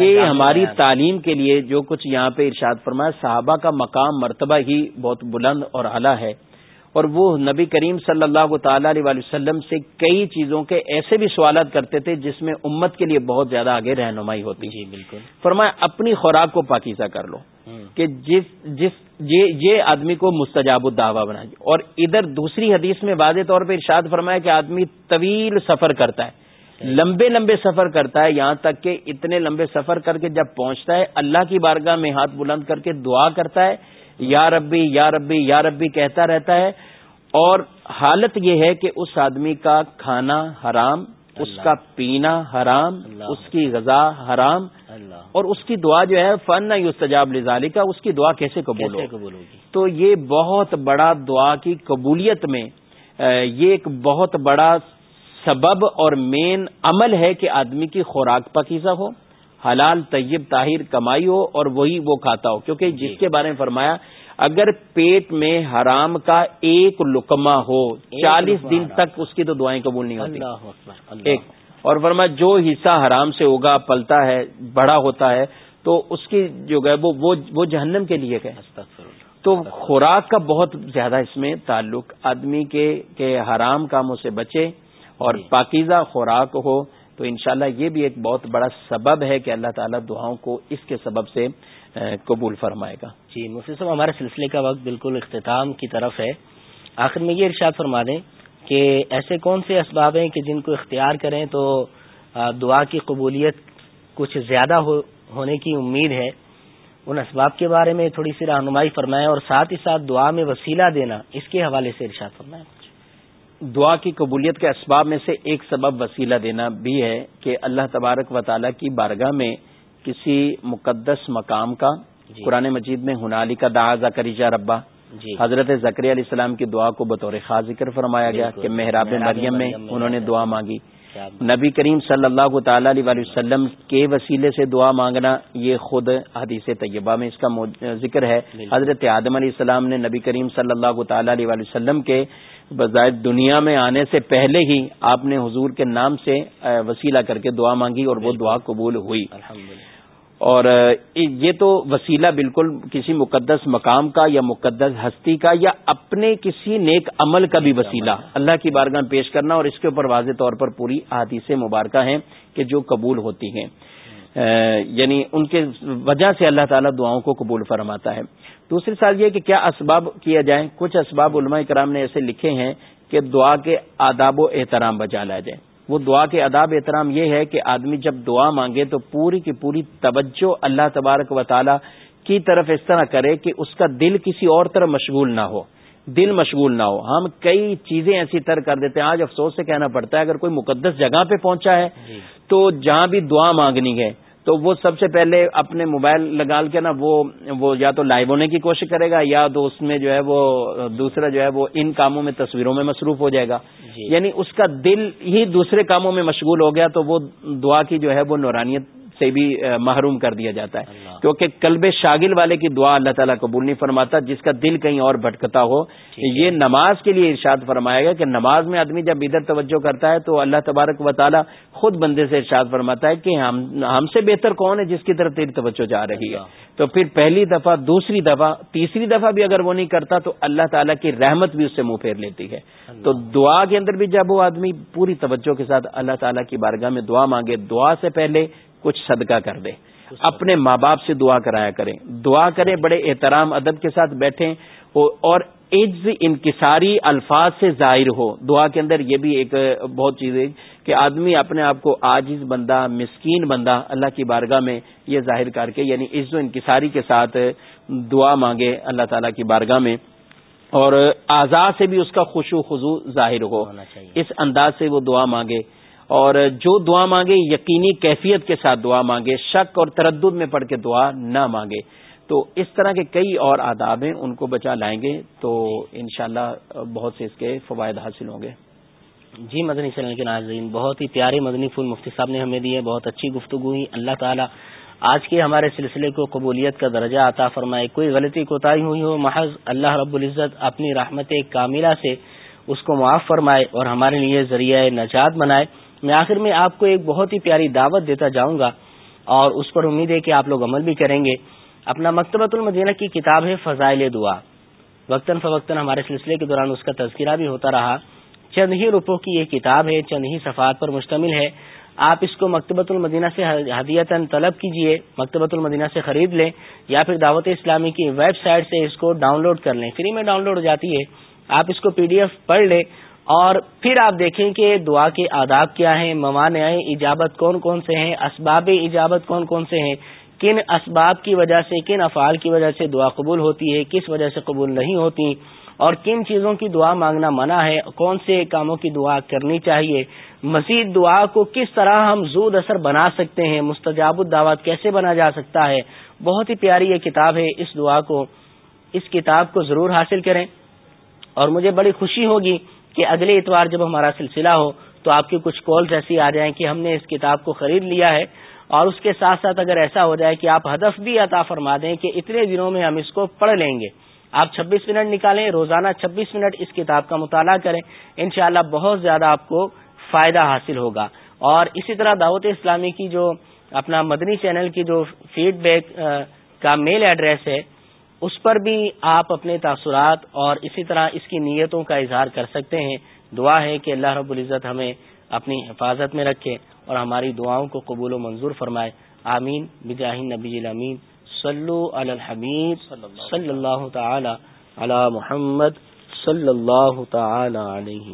یہ ہماری تعلیم کے لیے جو کچھ یہاں پہ ارشاد فرمایا صحابہ کا مقام مرتبہ ہی بہت بلند اور اعلیٰ ہے۔ اور وہ نبی کریم صلی اللہ تعالی علیہ وسلم سے کئی چیزوں کے ایسے بھی سوالات کرتے تھے جس میں امت کے لیے بہت زیادہ آگے رہنمائی ہوتی جی بالکل۔ فرمایا اپنی خوراک کو پاکیزہ کر لو کہ جس جس یہ آدمی کو مستجاب الدعوا بنا۔ اور ادھر دوسری حدیث میں واضح طور پہ ارشاد فرمایا کہ آدمی طویل سفر کرتا ہے لمبے لمبے سفر کرتا ہے یہاں تک کہ اتنے لمبے سفر کر کے جب پہنچتا ہے اللہ کی بارگاہ میں ہاتھ بلند کر کے دعا کرتا ہے یا ربی یا ربی یا ربی کہتا رہتا ہے۔ اور حالت یہ ہے کہ اس آدمی کا کھانا حرام اس کا پینا حرام اس کی غذا حرام۔ اور اس کی دعا جو ہے فن یو سجاب لزالی کا اس کی دعا کیسے قبول ہوگی؟ تو یہ بہت بڑا دعا کی قبولیت میں یہ ایک بہت بڑا سبب اور مین عمل ہے کہ آدمی کی خوراک پکیزہ ہو۔ حلال طیب طاہر کمائی ہو اور وہی وہ کھاتا ہو۔ کیونکہ جس جی۔ کے بارے میں فرمایا اگر پیٹ میں حرام کا ایک لکما ہو چالیس دن تک اس کی تو دعائیں قبول نہیں ہوتی۔ ایک۔ اور ورما جو حصہ حرام سے ہوگا پلتا ہے بڑا ہوتا ہے تو اس کی جو ہے وہ جہنم کے لیے گئے تو خوراک کا بہت زیادہ اس میں تعلق آدمی کے کہ حرام کاموں سے بچے اور جی۔ پاکیزہ خوراک ہو تو انشاءاللہ یہ بھی ایک بہت بڑا سبب ہے کہ اللہ تعالیٰ دعاؤں کو اس کے سبب سے قبول فرمائے گا۔ جی مفتی صاحب، ہمارے سلسلے کا وقت بالکل اختتام کی طرف ہے۔ آخر میں یہ ارشاد فرما دیں کہ ایسے کون سے اسباب ہیں کہ جن کو اختیار کریں تو دعا کی قبولیت کچھ زیادہ ہونے کی امید ہے۔ ان اسباب کے بارے میں تھوڑی سی رہنمائی فرمائیں اور ساتھ ہی ساتھ دعا میں وسیلہ دینا، اس کے حوالے سے ارشاد فرمائیں۔ دعا کی قبولیت کے اسباب میں سے ایک سبب وسیلہ دینا بھی ہے کہ اللہ تبارک و تعالیٰ کی بارگاہ میں کسی مقدس مقام کا جی۔ قرآن مجید میں ہنالی کا داضا کریجا ربا۔ جی۔ حضرت ذکری علیہ السلام کی دعا کو بطور خاص ذکر فرمایا گیا کہ محراب مریم میں انہوں نے دعا مانگی۔ نبی کریم صلی اللہ تعالی علیہ وسلم کے وسیلے سے دعا مانگنا یہ خود حدیث طیبہ میں اس کا ذکر ہے۔ حضرت آدم علیہ السلام نے نبی کریم صلی اللہ تعالی علیہ وسلم کے بظاہر دنیا میں آنے سے پہلے ہی آپ نے حضور کے نام سے وسیلہ کر کے دعا مانگی اور وہ دعا قبول ہوئی۔ اور یہ تو وسیلہ بالکل کسی مقدس مقام کا یا مقدس ہستی کا یا اپنے کسی نیک عمل کا بھی وسیلہ۔ اللہ کی بارگاہ پیش کرنا اور اس کے اوپر واضح طور پر پوری احادیث مبارکہ ہیں کہ جو قبول ہوتی ہیں۔ یعنی ان کے وجہ سے اللہ تعالیٰ دعاؤں کو قبول فرماتا ہے۔ دوسری سال یہ کہ کیا اسباب کیا جائیں؟ کچھ اسباب علماء کرام نے ایسے لکھے ہیں کہ دعا کے آداب و احترام بجا لایا جائے۔ وہ دعا کے اداب احترام یہ ہے کہ آدمی جب دعا مانگے تو پوری کی پوری توجہ اللہ تبارک و تعالی کی طرف اس طرح کرے کہ اس کا دل کسی اور طرف مشغول نہ ہو۔ دل مشغول نہ ہو۔ ہم کئی چیزیں ایسی تر کر دیتے ہیں۔ آج افسوس سے کہنا پڑتا ہے اگر کوئی مقدس جگہ پہ پہنچا ہے جی۔ تو جہاں بھی دعا مانگنی ہے تو وہ سب سے پہلے اپنے موبائل لگا کے نا وہ وہ یا تو لائیو ہونے کی کوشش کرے گا یا تو اس میں جو ہے وہ دوسرا جو ہے وہ ان کاموں میں تصویروں میں مصروف ہو جائے گا۔ جی۔ یعنی اس کا دل ہی دوسرے کاموں میں مشغول ہو گیا تو وہ دعا کی جو ہے وہ نورانیت سے بھی محروم کر دیا جاتا ہے۔ کیونکہ کلب شاگل والے کی دعا اللہ تعالیٰ قبول نہیں فرماتا جس کا دل کہیں اور بھٹکتا ہو۔ یہ نماز کے لیے ارشاد فرمایا گیا کہ نماز میں آدمی جب ادھر توجہ کرتا ہے تو اللہ تبارک و تعالیٰ خود بندے سے ارشاد فرماتا ہے کہ ہم ہم سے بہتر کون ہے جس کی طرف تیری توجہ جا رہی ہے۔ تو پھر پہلی دفعہ دوسری دفعہ تیسری دفعہ بھی اگر وہ نہیں کرتا تو اللہ تعالیٰ کی رحمت بھی اس سے منہ پھیر لیتی ہے۔ تو دعا کے اندر بھی جب وہ آدمی پوری توجہ کے ساتھ اللہ تعالیٰ کی بارگاہ میں دعا مانگے دعا سے پہلے کچھ صدقہ کر دے۔ اپنے ماں باپ سے دعا کرایا کریں۔ دعا کریں بڑے احترام ادب کے ساتھ بیٹھیں اور عز انکساری الفاظ سے ظاہر ہو۔ دعا کے اندر یہ بھی ایک بہت چیز ہے کہ آدمی اپنے آپ کو عاجز بندہ مسکین بندہ اللہ کی بارگاہ میں یہ ظاہر کر کے یعنی عز و انکساری کے ساتھ دعا مانگے اللہ تعالیٰ کی بارگاہ میں اور آزاد سے بھی اس کا خوش و خزو ظاہر ہو۔ اس انداز سے وہ دعا مانگے۔ اور جو دعا مانگے، یقینی کیفیت کے ساتھ دعا مانگے، شک اور تردد میں پڑھ کے دعا نہ مانگے۔ تو اس طرح کے کئی اور آداب ہیں، ان کو بچا لائیں گے تو انشاءاللہ بہت سے اس کے فوائد حاصل ہوں گے۔ جی مدنی چینل کے ناظرین، بہت ہی پیارے مدنی پھول مفتی صاحب نے ہمیں دیے بہت اچھی گفتگو ہوئی۔ اللہ تعالیٰ آج کے ہمارے سلسلے کو قبولیت کا درجہ عطا فرمائے۔ کوئی غلطی، کوتاہی ہوئی ہو، محض اللہ رب العزت اپنی رحمت کاملہ سے اس کو معاف فرمائے اور ہمارے لیے ذریعہ نجات بنائے۔ میں آخر میں آپ کو ایک بہت ہی پیاری دعوت دیتا جاؤں گا اور اس پر امید ہے کہ آپ لوگ عمل بھی کریں گے۔ اپنا مکتبۃ المدینہ کی کتاب ہے فضائل دعا۔ وقتاً فوقتاً ہمارے سلسلے کے دوران اس کا تذکرہ بھی ہوتا رہا۔ چند ہی روپوں کی یہ کتاب ہے، چند ہی صفحات پر مشتمل ہے۔ آپ اس کو مکتبۃ المدینہ سے ہدیتاً طلب کیجیے، مکتبۃ المدینہ سے خرید لیں یا پھر دعوت اسلامی کی ویب سائٹ سے اس کو ڈاؤن لوڈ کر لیں۔ فری میں ڈاؤن لوڈ ہو جاتی ہے۔ آپ اس کو پی ڈی ایف پڑھ لیں اور پھر آپ دیکھیں کہ دعا کے آداب کیا ہیں موانع ایجابت کون کون سے ہیں، اسباب ایجابت کون کون سے ہیں، کن اسباب کی وجہ سے، کن افعال کی وجہ سے دعا قبول ہوتی ہے، کس وجہ سے قبول نہیں ہوتی، اور کن چیزوں کی دعا مانگنا منع ہے، کون سے کاموں کی دعا کرنی چاہیے، مزید دعا کو کس طرح ہم زود اثر بنا سکتے ہیں، مستجاب الدعوات کیسے بنا جا سکتا ہے؟ بہت ہی پیاری یہ کتاب ہے، اس دعا کو، اس کتاب کو ضرور حاصل کریں، اور مجھے بڑی خوشی ہوگی کہ اگلے اتوار جب ہمارا سلسلہ ہو تو آپ کی کچھ کالز ایسی آ جائیں کہ ہم نے اس کتاب کو خرید لیا ہے اور اس کے ساتھ ساتھ اگر ایسا ہو جائے کہ آپ ہدف بھی عطا فرما دیں کہ اتنے دنوں میں ہم اس کو پڑھ لیں گے، آپ چھبیس منٹ نکالیں، روزانہ چھبیس منٹ اس کتاب کا مطالعہ کریں، انشاءاللہ بہت زیادہ آپ کو فائدہ حاصل ہوگا۔ اور اسی طرح دعوت اسلامی کی جو اپنا مدنی چینل کی جو فیڈ بیک کا میل ایڈریس ہے اس پر بھی آپ اپنے تاثرات اور اسی طرح اس کی نیتوں کا اظہار کر سکتے ہیں۔ دعا ہے کہ اللہ رب العزت ہمیں اپنی حفاظت میں رکھے اور ہماری دعاؤں کو قبول و منظور فرمائے۔ آمین۔ بجاہ نبی الامین۔ صلو علی الحبیب۔ صلی اللہ تعالی علی محمد صلی اللہ تعالی علیہ